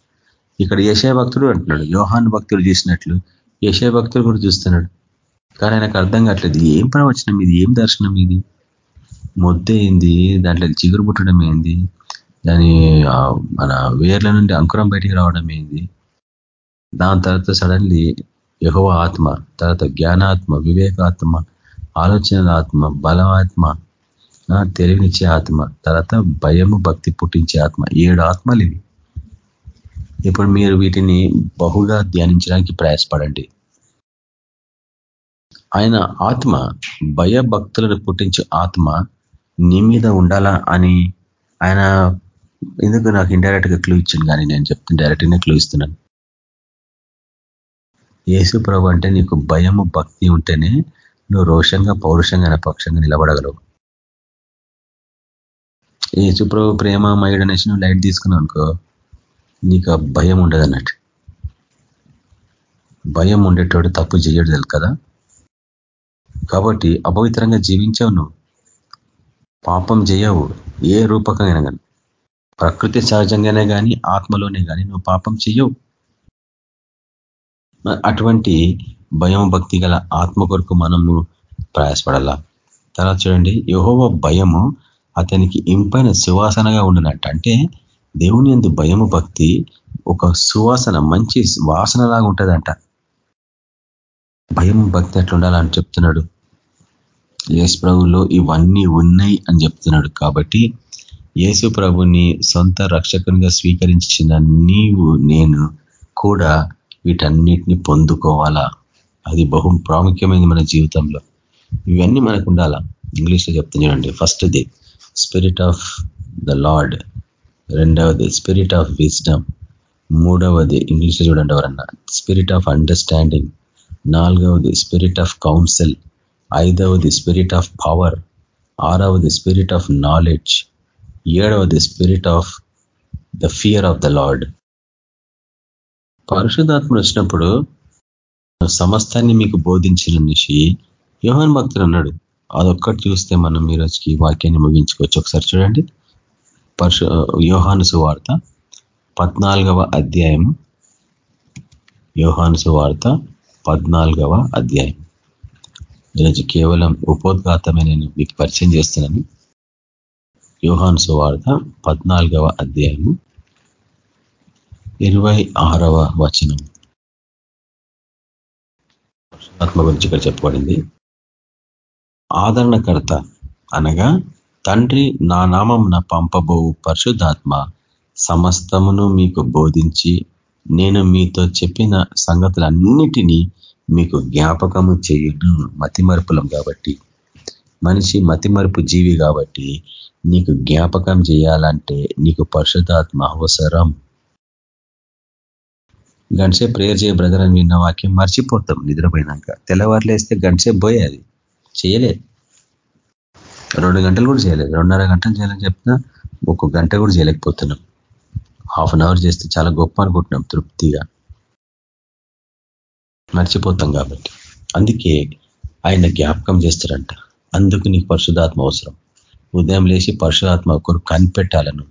ఇక్కడ యశయ భక్తుడు అంటున్నాడు. యోహాన్ భక్తుడు చూసినట్లు యశయ భక్తుడు కూడా చూస్తున్నాడు. కానీ ఆయనకు అర్థం కావట్లేదు. ఏం ప్రవచనం ఇది? ఏం దర్శనం ఇది? ఏంది? దాంట్లో చిగురు పుట్టడం ఏంది? దాని మన వేర్ల నుండి అంకురం బయటికి రావడం ఏంది? దాని తర్వాత సడన్లీ యహో ఆత్మ తర్వాత జ్ఞానాత్మ వివేకాత్మ ఆలోచన ఆత్మ బలమాత్మ తెలివినిచ్చే ఆత్మ తర్వాత భయము భక్తి పుట్టించే ఆత్మ. ఏడు ఆత్మలు ఇవి. ఇప్పుడు మీరు వీటిని బహుగా ధ్యానించడానికి ప్రయాసపడండి. ఆయన ఆత్మ భయభక్తులను పుట్టించే ఆత్మ నీ మీద ఉండాలా అని ఆయన ఎందుకు నాకు ఇండైరెక్ట్గా క్లూ ఇచ్చింది? కానీ నేను చెప్తున్నా డైరెక్ట్గా క్లూ ఇస్తున్నాను. యేసు ప్రభు అంటే నీకు భయము భక్తి ఉంటేనే నువ్వు రోషంగా పౌరుషంగా పక్షంగా నిలబడగలవు. యేసుప్రభు ప్రేమ మయుడు అనేసి నువ్వు లైట్ తీసుకున్నావు అనుకో నీకు భయం ఉండదు అన్నట్టు. భయం ఉండేటోడు తప్పు చేయడు తెలుసు కదా. కాబట్టి అపవిత్రంగా జీవించావు నువ్వు. పాపం చేయవు. ఏ రూపకంగా కానీ. ప్రకృతి సహజంగానే కానీ ఆత్మలోనే కానీ నువ్వు పాపం చేయవు. అటువంటి భయం భక్తి గల ఆత్మ కొరకు మనము ప్రయాసపడాలా? తర్వాత చూడండి యహోవ భయము అతనికి ఇంపైన సువాసనగా ఉండినట్టు. అంటే దేవుని ఎందు భయము భక్తి ఒక సువాసన మంచి వాసన లాగా ఉంటుందంట. భయం భక్తి అట్లా ఉండాలని చెప్తున్నాడు. యేసు ప్రభులో ఇవన్నీ ఉన్నాయి అని చెప్తున్నాడు. కాబట్టి యేసు ప్రభుని సొంత రక్షకునిగా స్వీకరించిన నీవు నేను కూడా వీటన్నిటిని పొందుకోవాలా? అది బహు ప్రాముఖ్యమైనది మన జీవితంలో. ఇవన్నీ మనకు ఉండాలా? ఇంగ్లీష్లో చెప్తుంది చూడండి. ఫస్ట్ది స్పిరిట్ ఆఫ్ ద లార్డ్ రెండవది స్పిరిట్ ఆఫ్ విజ్డమ్ మూడవది ఇంగ్లీష్లో చూడండి ఎవరన్నా. స్పిరిట్ ఆఫ్ అండర్స్టాండింగ్ నాలుగవది స్పిరిట్ ఆఫ్ కౌన్సిల్ ఐదవది స్పిరిట్ ఆఫ్ పవర్ ఆరవది స్పిరిట్ ఆఫ్ నాలెడ్జ్ ఏడవది spirit of the fear of the Lord పరిశుధాత్మ వచ్చినప్పుడు సమస్తాన్ని మీకు బోధించిన నిషి యోహన్ భక్తులు అన్నాడు. అదొక్కటి చూస్తే మనం ఈరోజుకి వాక్యాన్ని ముగించుకోవచ్చు. ఒకసారి చూడండి. పరశు యోహాను సువార్త పద్నాలుగవ అధ్యాయము. యోహాను సువార్త పద్నాలుగవ అధ్యాయం. ఈరోజు కేవలం ఉపోద్ఘాతమే నేను మీకు పరిచయం చేస్తున్నాను. యోహాను సువార్త పద్నాలుగవ అధ్యాయము. ఇరవై ఆరవ వచనం. ఆత్మ గురించి ఇక్కడ చెప్పబడింది. ఆదరణకర్త అనగా తండ్రి నా నామంన పంపబోవు పరిశుద్ధాత్మ సమస్తమును మీకు బోధించి నేను మీతో చెప్పిన సంగతులన్నిటినీ మీకు జ్ఞాపకము చేయడం మతిమరుపులం కాబట్టి మనిషి మతిమరుపు జీవి కాబట్టి నీకు జ్ఞాపకం చేయాలంటే నీకు పరిశుద్ధాత్మ అవసరం. గంటసేపు ప్రేయర్ చేయ బ్రదర్ అని విన్న వాక్యం మర్చిపోతాం నిద్రపోయినాక. తెల్లవారులేస్తే గంటసేపు పోయేది చేయలేదు. రెండు గంటలు కూడా చేయలేదు. రెండున్నర గంటలు చేయాలని చెప్పినా ఒక గంట కూడా చేయలేకపోతున్నాం. హాఫ్ అన్ అవర్ చేస్తే చాలా గొప్ప అనుకుంటున్నాం తృప్తిగా. మర్చిపోతాం కాబట్టి. అందుకే ఆయన జ్ఞాపకం చేస్తారంట అందుకు నీకు పరిశుధాత్మ అవసరం. ఉదయం లేచి పరిశుధాత్మ ఒకరు కనిపెట్టాలను.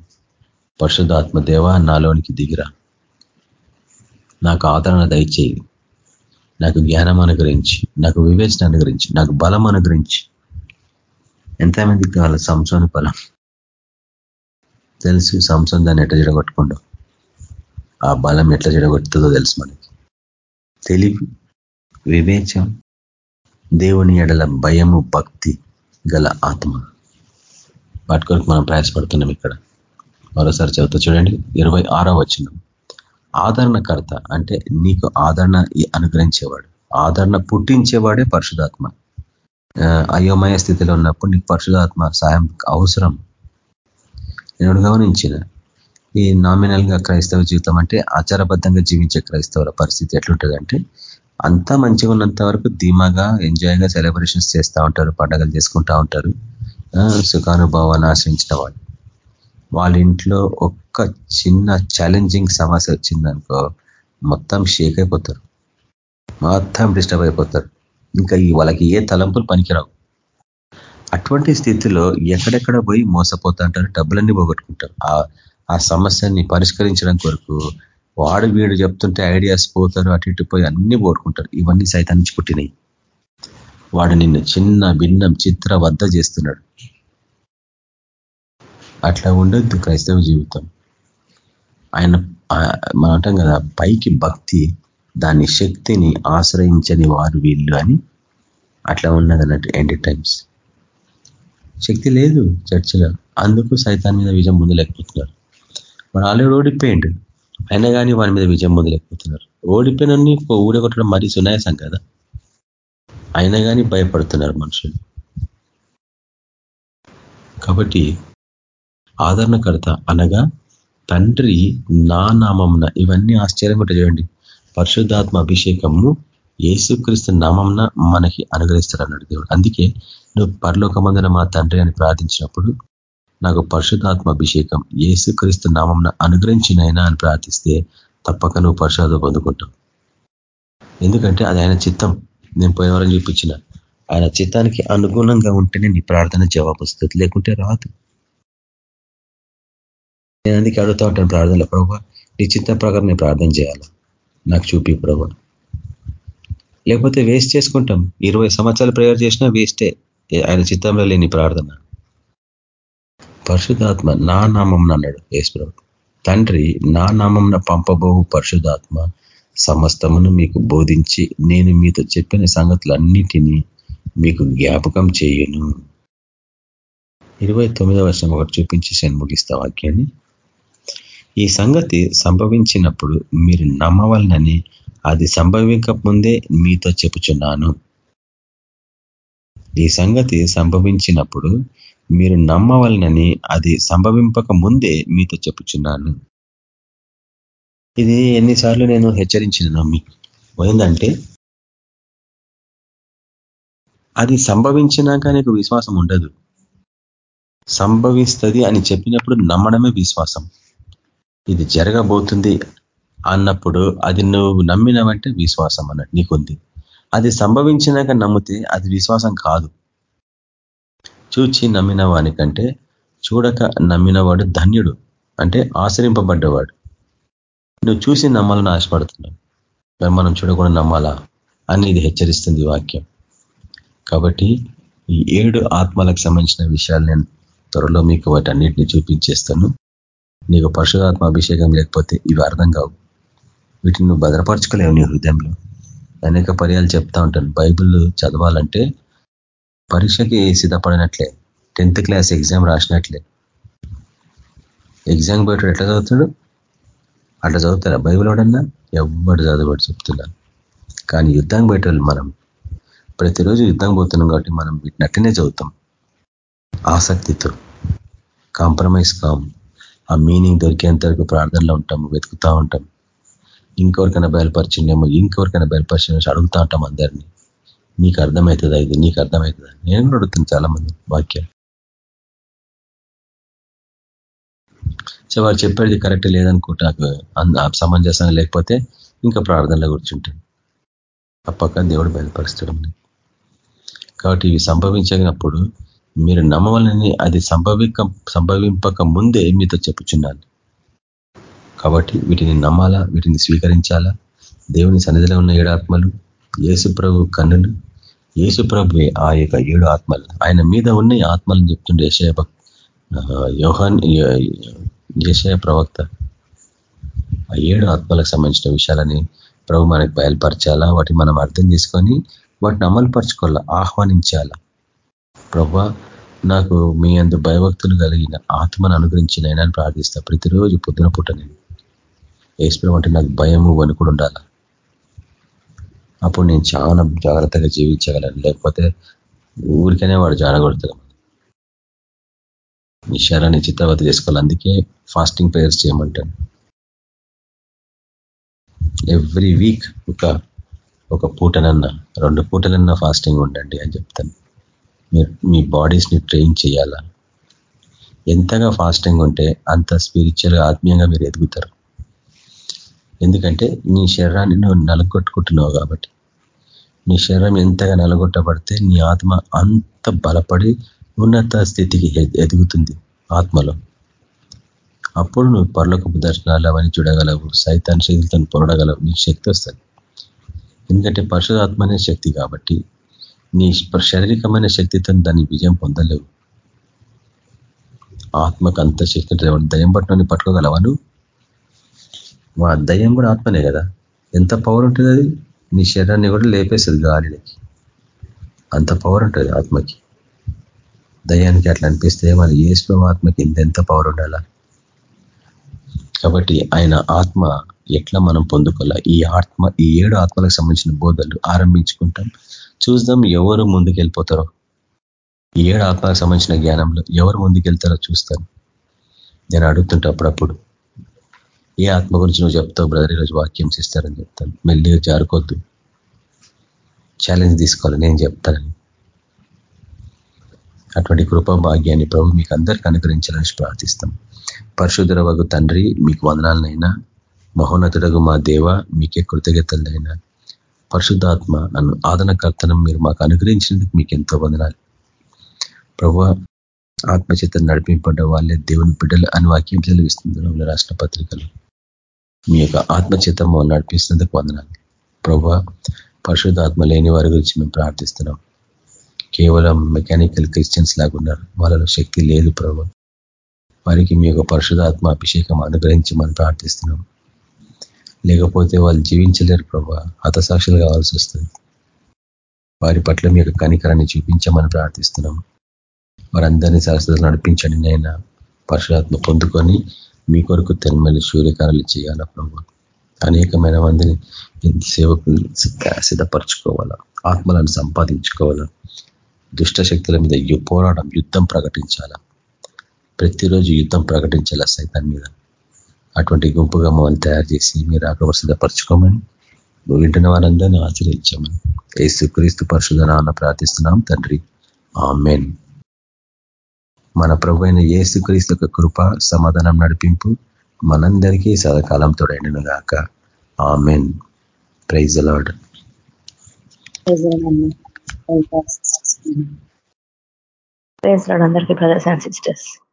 పరిశుధాత్మ దేవ నాలోనికి దిగిరా. నాకు ఆదరణ దయచేయి. నాకు జ్ఞానం అనుగ్రహించి నాకు వివేచన అనుగ్రహించి నాకు బలం అనుగ్రహించి. ఎంతమందికి కావాలి? సంసోని బలం. తెలుసు సంసోన్ దాన్ని ఎట్లా జడగొట్టుకుండో ఆ బలం ఎట్లా జడగొట్టుతుందో తెలుసు మనకి. తెలివి వివేచం దేవుని ఎడల భయము భక్తి గల ఆత్మ. వాటి కొరకు మనం ప్రయాసపడుతున్నాం ఇక్కడ. మరోసారి చదువుతా చూడండి. ఇరవై ఆరో వచ్చినాం ఆదరణకర్త అంటే నీకు ఆదరణ అనుగ్రహించేవాడు. ఆదరణ పుట్టించేవాడే పరిశుధాత్మ. అయోమయ స్థితిలో ఉన్నప్పుడు నీకు పరిశుధాత్మ సాయం అవసరం. నేను గమనించిన ఈ నామినల్గా క్రైస్తవ జీవితం అంటే ఆచారబద్ధంగా జీవించే క్రైస్తవుల పరిస్థితి ఎట్లుంటుందంటే అంతా మంచిగా ఉన్నంత వరకు ధీమాగా ఎంజాయ్గా సెలబ్రేషన్స్ చేస్తూ ఉంటారు పండగలు చేసుకుంటా ఉంటారు. సుఖానుభవాన్ని ఆశ్రయించిన వాళ్ళు. వాళ్ళ ఇంట్లో ఒక్క చిన్న ఛాలెంజింగ్ సమస్య వచ్చిందనుకో మొత్తం షేక్ అయిపోతారు. మొత్తం డిస్టర్బ్ అయిపోతారు. ఇంకా ఈ వాళ్ళకి ఏ తలంపులు పనికిరావు. అటువంటి స్థితిలో ఎక్కడెక్కడ పోయి మోసపోతా అంటారు డబ్బులన్నీ పోగొట్టుకుంటారు. ఆ సమస్యని పరిష్కరించడం కొరకు వాడు వీడు చెప్తుంటే ఐడియాస్ పోతారు అటు ఇటు పోయి అన్ని పోగొట్టుకుంటారు. ఇవన్నీ సైతానికి పుట్టినాయి. వాడు నిన్ను చిన్న భిన్నం చిత్ర వద్ద చేస్తున్నాడు. అట్లా ఉండొద్దు క్రైస్తవ జీవితం. ఆయన మనం అంటాం కదా పైకి భక్తి దాని శక్తిని ఆశ్రయించని వారు వీళ్ళు అని అట్లా ఉన్నది అన్నట్టు ఎండ్ టైమ్స్. శక్తి లేదు చర్చిలో. అందుకు సైతాన్ మీద విజయం ముందులేకపోతున్నారు వాడు ఆల్రెడీ ఓడిపోయిండు. అయినా కానీ వాడి మీద విజయం ముందులేకపోతున్నారు ఓడిపోయిన ఊడగొట్టడం మరీ సునాయాసం కదా? అయినా కానీ భయపడుతున్నారు మనుషులు. కాబట్టి ఆదరణకర్త అనగా తండ్రి నా నామంన ఇవన్నీ ఆశ్చర్యం చూడండి. పరిశుద్ధాత్మ అభిషేకము ఏసుక్రీస్తు నామంన మనకి అనుగ్రహిస్తారు అన్నాడు దేవుడు. అందుకే నువ్వు పరలోకమందున మా తండ్రి అని ప్రార్థించినప్పుడు నాకు పరిశుద్ధాత్మ అభిషేకం ఏసుక్రీస్తు నామంన అనుగ్రహించినైనా అని ప్రార్థిస్తే తప్పక నువ్వు పరిశుద్ధ పొందుకుంటావు. ఎందుకంటే అది ఆయన చిత్తం. నేను పోయిన చూపించిన. ఆయన చిత్తానికి అనుగుణంగా ఉంటేనే నీ ప్రార్థన జవాబు వస్తుంది. లేకుంటే రాదు. నేను అందుకే అడుగుతా ఉంటాను ప్రార్థనలో ప్రభావ నీ చిత్త ప్రకారం నేను ప్రార్థన చేయాలి? నాకు చూపి ప్రభు. లేకపోతే వేస్ట్ చేసుకుంటాం. ఇరవై సంవత్సరాలు ప్రేయర్ చేసినా వేస్టే. ఆయన చిత్తంలో లేని ప్రార్థన. పరిశుధాత్మ నా నామం అన్నాడు యేసుప్రభు తండ్రి నా నామం పంపబోవు పరిశుధాత్మ సమస్తమును మీకు బోధించి నేను మీతో చెప్పిన సంగతులన్నిటినీ మీకు జ్ఞాపకం చేయను. ఇరవై తొమ్మిదవ వర్షం ఒకటి చూపించి నేను ముగిస్తా వాక్యాన్ని. ఈ సంగతి సంభవించినప్పుడు మీరు నమ్మవలనని అది సంభవించకముందే మీతో చెప్పుచున్నాను. ఈ సంగతి సంభవించినప్పుడు మీరు నమ్మవలనని అది సంభవింపక ముందే మీతో చెప్పుచున్నాను. ఇది ఎన్నిసార్లు నేను హెచ్చరించిన నమ్మి పోయిందంటే అది సంభవించినాక నీకు విశ్వాసం ఉండదు సంభవిస్తుంది అని చెప్పినప్పుడు నమ్మడమే విశ్వాసం. ఇది జరగబోతుంది అన్నప్పుడు అది నువ్వు నమ్మినవంటే విశ్వాసం అన్నట్టు నీకుంది. అది సంభవించినాక నమ్మితే అది విశ్వాసం కాదు. చూచి నమ్మిన వానికంటే చూడక నమ్మినవాడు ధన్యుడు అంటే ఆశ్రయింపబడ్డవాడు. నువ్వు చూసి నమ్మాలని ఆశపడుతున్నావు. మరి మనం చూడకుండా నమ్మాలా అని ఇది హెచ్చరిస్తుంది వాక్యం. కాబట్టి ఈ ఏడు ఆత్మలకు సంబంధించిన విషయాలు నేను త్వరలో మీకు వాటి అన్నిటిని చూపించేస్తాను. నీకు పరశురాత్మ అభిషేకం లేకపోతే ఇవి అర్థం కావు. వీటిని నువ్వు భద్రపరచుకోలేవు నీ హృదయంలో. అనేక పర్యాలు చెప్తా ఉంటాను. బైబిల్ చదవాలంటే పరీక్షకి సిద్ధపడినట్లే. టెన్త్ క్లాస్ ఎగ్జామ్ రాసినట్లే. ఎగ్జామ్ బయట ఎట్లా చదువుతాడు? అట్లా చదువుతారా బైబిల్ వాడన్నా? ఎవడు చదవడు చెప్తున్నాను కానీ యుద్ధం పోయేటోళ్ళు మనం ప్రతిరోజు యుద్ధం పోతున్నాం కాబట్టి మనం వీటిని అట్టనే చదువుతాం. ఆసక్తితో. కాంప్రమైజ్ కాము ఆ మీనింగ్ దొరికేంత వరకు ప్రార్థనలో ఉంటాము వెతుకుతూ ఉంటాం ఇంకెవరికైనా బయలుపరిచిండేమో ఇంకెవరికైనా బయలుపరిచిన అడుగుతూ ఉంటాం అందరినీ. నీకు అర్థమవుతుందా ఇది? నీకు అర్థమవుతుందా? నేను కూడా అడుగుతాను చాలా మంది వాక్యం సో వారు చెప్పేది కరెక్ట్ లేదనుకుంటా సమంజసం లేకపోతే ఇంకా ప్రార్థనలో కూర్చుంటాను. తప్పక దేవుడు బయలుపరుస్తాడు కాబట్టి ఇవి సంభవించగినప్పుడు మీరు నమ్మవాలని అది సంభవిక సంభవింపక ముందే మీతో చెప్పుచున్నాను. కాబట్టి వీటిని నమ్మాలా? వీటిని స్వీకరించాలా? దేవుని సన్నిధిలో ఉన్న ఏడు ఆత్మలు యేసు ప్రభు కన్నులు యేసుప్రభు ఆ యొక్క ఏడు ఆత్మలు. ఆయన మీద ఉన్న ఆత్మలను చెప్తుండే యశయ యోహాన్ ఏషయ ప్రవక్త. ఆ ఏడు ఆత్మలకు సంబంధించిన విషయాలని ప్రభు మనకు బయలుపరచాలా? వాటిని మనం అర్థం చేసుకొని వాటిని అమలు పరచుకోవాలా ఆహ్వానించాలా? ప్రభా నాకు మీ అందు భయభక్తులు కలిగిన ఆత్మను అనుగ్రహించిన అయినా ప్రార్థిస్తా. ప్రతిరోజు పొద్దున పుట్ట నేను ఏసుప్రభు అంటే నాకు భయము వణుకుడు ఉండాల? అప్పుడు నేను చాలా జాగ్రత్తగా జీవించగలను. లేకపోతే ఊరికనే వాడు జాడగొడతాడు ఈ శరాన్ని చిత్రవత చేసుకోవాలి. అందుకే ఫాస్టింగ్ ప్రేయర్స్ చేయమంటాను. ఎవ్రీ వీక్ ఒక ఒక పూటనన్నా రెండు పూటలన్నా ఫాస్టింగ్ ఉండండి అని చెప్తాను. మీరు మీ బాడీస్ని ట్రైన్ చేయాలా? ఎంతగా ఫాస్టింగ్ ఉంటే అంత స్పిరిచువల్గా ఆత్మీయంగా మీరు ఎదుగుతారు? ఎందుకంటే నీ శరీరాన్ని నువ్వు నలగొట్టుకుంటున్నావు కాబట్టి. నీ శరీరం ఎంతగా నలగొట్టబడితే నీ ఆత్మ అంత బలపడి ఉన్నత స్థితికి ఎదుగుతుంది ఆత్మలో. అప్పుడు నువ్వు పర్లోకపు దర్శనాలు అవన్నీ చూడగలవు సైతాన్ శక్తులతో పొరడగలవు నీకు శక్తి వస్తుంది. ఎందుకంటే పరిశుధాత్మనే శక్తి కాబట్టి నీ శారీరకమైన శక్తితో దాన్ని విజయం పొందలేవు. ఆత్మకు అంత శక్తి దయం పట్టుకొని పట్టుకోగలవా నువ్వు? మా దయ్యం కూడా ఆత్మనే కదా. ఎంత పవర్ ఉంటుంది అది? నీ శరీరాన్ని కూడా లేపేస్తుంది గాలికి అంత పవర్ ఉంటుంది ఆత్మకి. దయ్యానికి అట్లా అనిపిస్తే మరి ఏసులో ఆత్మకి ఇంతెంత పవర్ ఉండాలా? కాబట్టి ఆయన ఆత్మ ఎట్లా మనం పొందుకోవాలా? ఈ ఆత్మ ఈ ఏడు ఆత్మలకు సంబంధించిన బోధలు ఆరంభించుకుంటాం. చూద్దాం ఎవరు ముందుకెళ్ళిపోతారో. ఏడు ఆత్మకు సంబంధించిన జ్ఞానంలో ఎవరు ముందుకెళ్తారో చూస్తాను. నేను అడుగుతుంటే అప్పుడప్పుడు. ఏ ఆత్మ గురించి నువ్వు చెప్తావు బ్రదర్? ఈరోజు వాక్యం చేస్తారని చెప్తాను. మెల్లిగా జారుకోవద్దు ఛాలెంజ్ తీసుకోవాలి. నేను చెప్తానని. అటువంటి కృపా భాగ్యాన్ని ప్రభు మీకు అందరికీ అనుగ్రహించాలని ప్రార్థిస్తాం. పరిశుద్ధర వగు తండ్రి మీకు వందనాలనైనా మహోన్నతుడగు మా దేవ మీకే కృతజ్ఞతలైనా పరిశుద్ధాత్మ నన్ను ఆదనకర్తనం మీరు మాకు అనుగ్రహించినందుకు మీకు ఎంతో వందనాలు. ప్రభు ఆత్మచేత నడిపింపడ్డ వాళ్ళే దేవుని బిడ్డలు అని వాక్యం సెలవిస్తుంది రాష్ట్ర పత్రికలు. మీ యొక్క ఆత్మచేత నడిపిస్తున్నందుకు వందనాలు. ప్రభు పరిశుద్ధాత్మ లేని వారి గురించి మేము ప్రార్థిస్తున్నాం. కేవలం మెకానికల్ క్రిస్టియన్స్ లాగా ఉన్నారు. వాళ్ళలో శక్తి లేదు ప్రభు. వారికి మీ యొక్క పరిశుధాత్మ అభిషేకం అనుగ్రహించమని ప్రార్థిస్తున్నాం. లేకపోతే వాళ్ళు జీవించలేరు ప్రభా. హతసాక్షులు కావాల్సి వస్తుంది. వారి పట్ల మీ యొక్క కనికరాన్ని చూపించమని ప్రార్థిస్తున్నాం. వారందరినీ సరస్వతులు నడిపించండి నైనా పరశురాత్మ పొందుకొని మీ కొరకు తెన్మలి సూర్యకారాలు చేయాలా ప్రభు. అనేకమైన మందిని సేవకులు సిద్ధపరచుకోవాలా. ఆత్మలను సంపాదించుకోవాలా. దుష్ట శక్తుల మీద పోరాటం యుద్ధం ప్రకటించాలా. ప్రతిరోజు యుద్ధం ప్రకటించాలా సైతాన్ మీద. అటువంటి గుంపుగా మమ్మల్ని తయారు చేసి మీరు అక్కడ సిద్ధపరచుకోమని నువ్వు వింటున్న వారందరినీ ఆశ్రయించామని ఏసు క్రీస్తు పరిశుధన ప్రార్థిస్తున్నాం తండ్రి. ఆమెన్. మన ప్రభు అయిన ఏసుక్రీస్తు యొక్క కృప సమాధానం నడిపింపు మనందరికీ సదాకాలం తోడైనను గాక. Amen. Praise the Lord praise అందరికీ బ్రదర్స్ అండ్ సిస్టర్స్.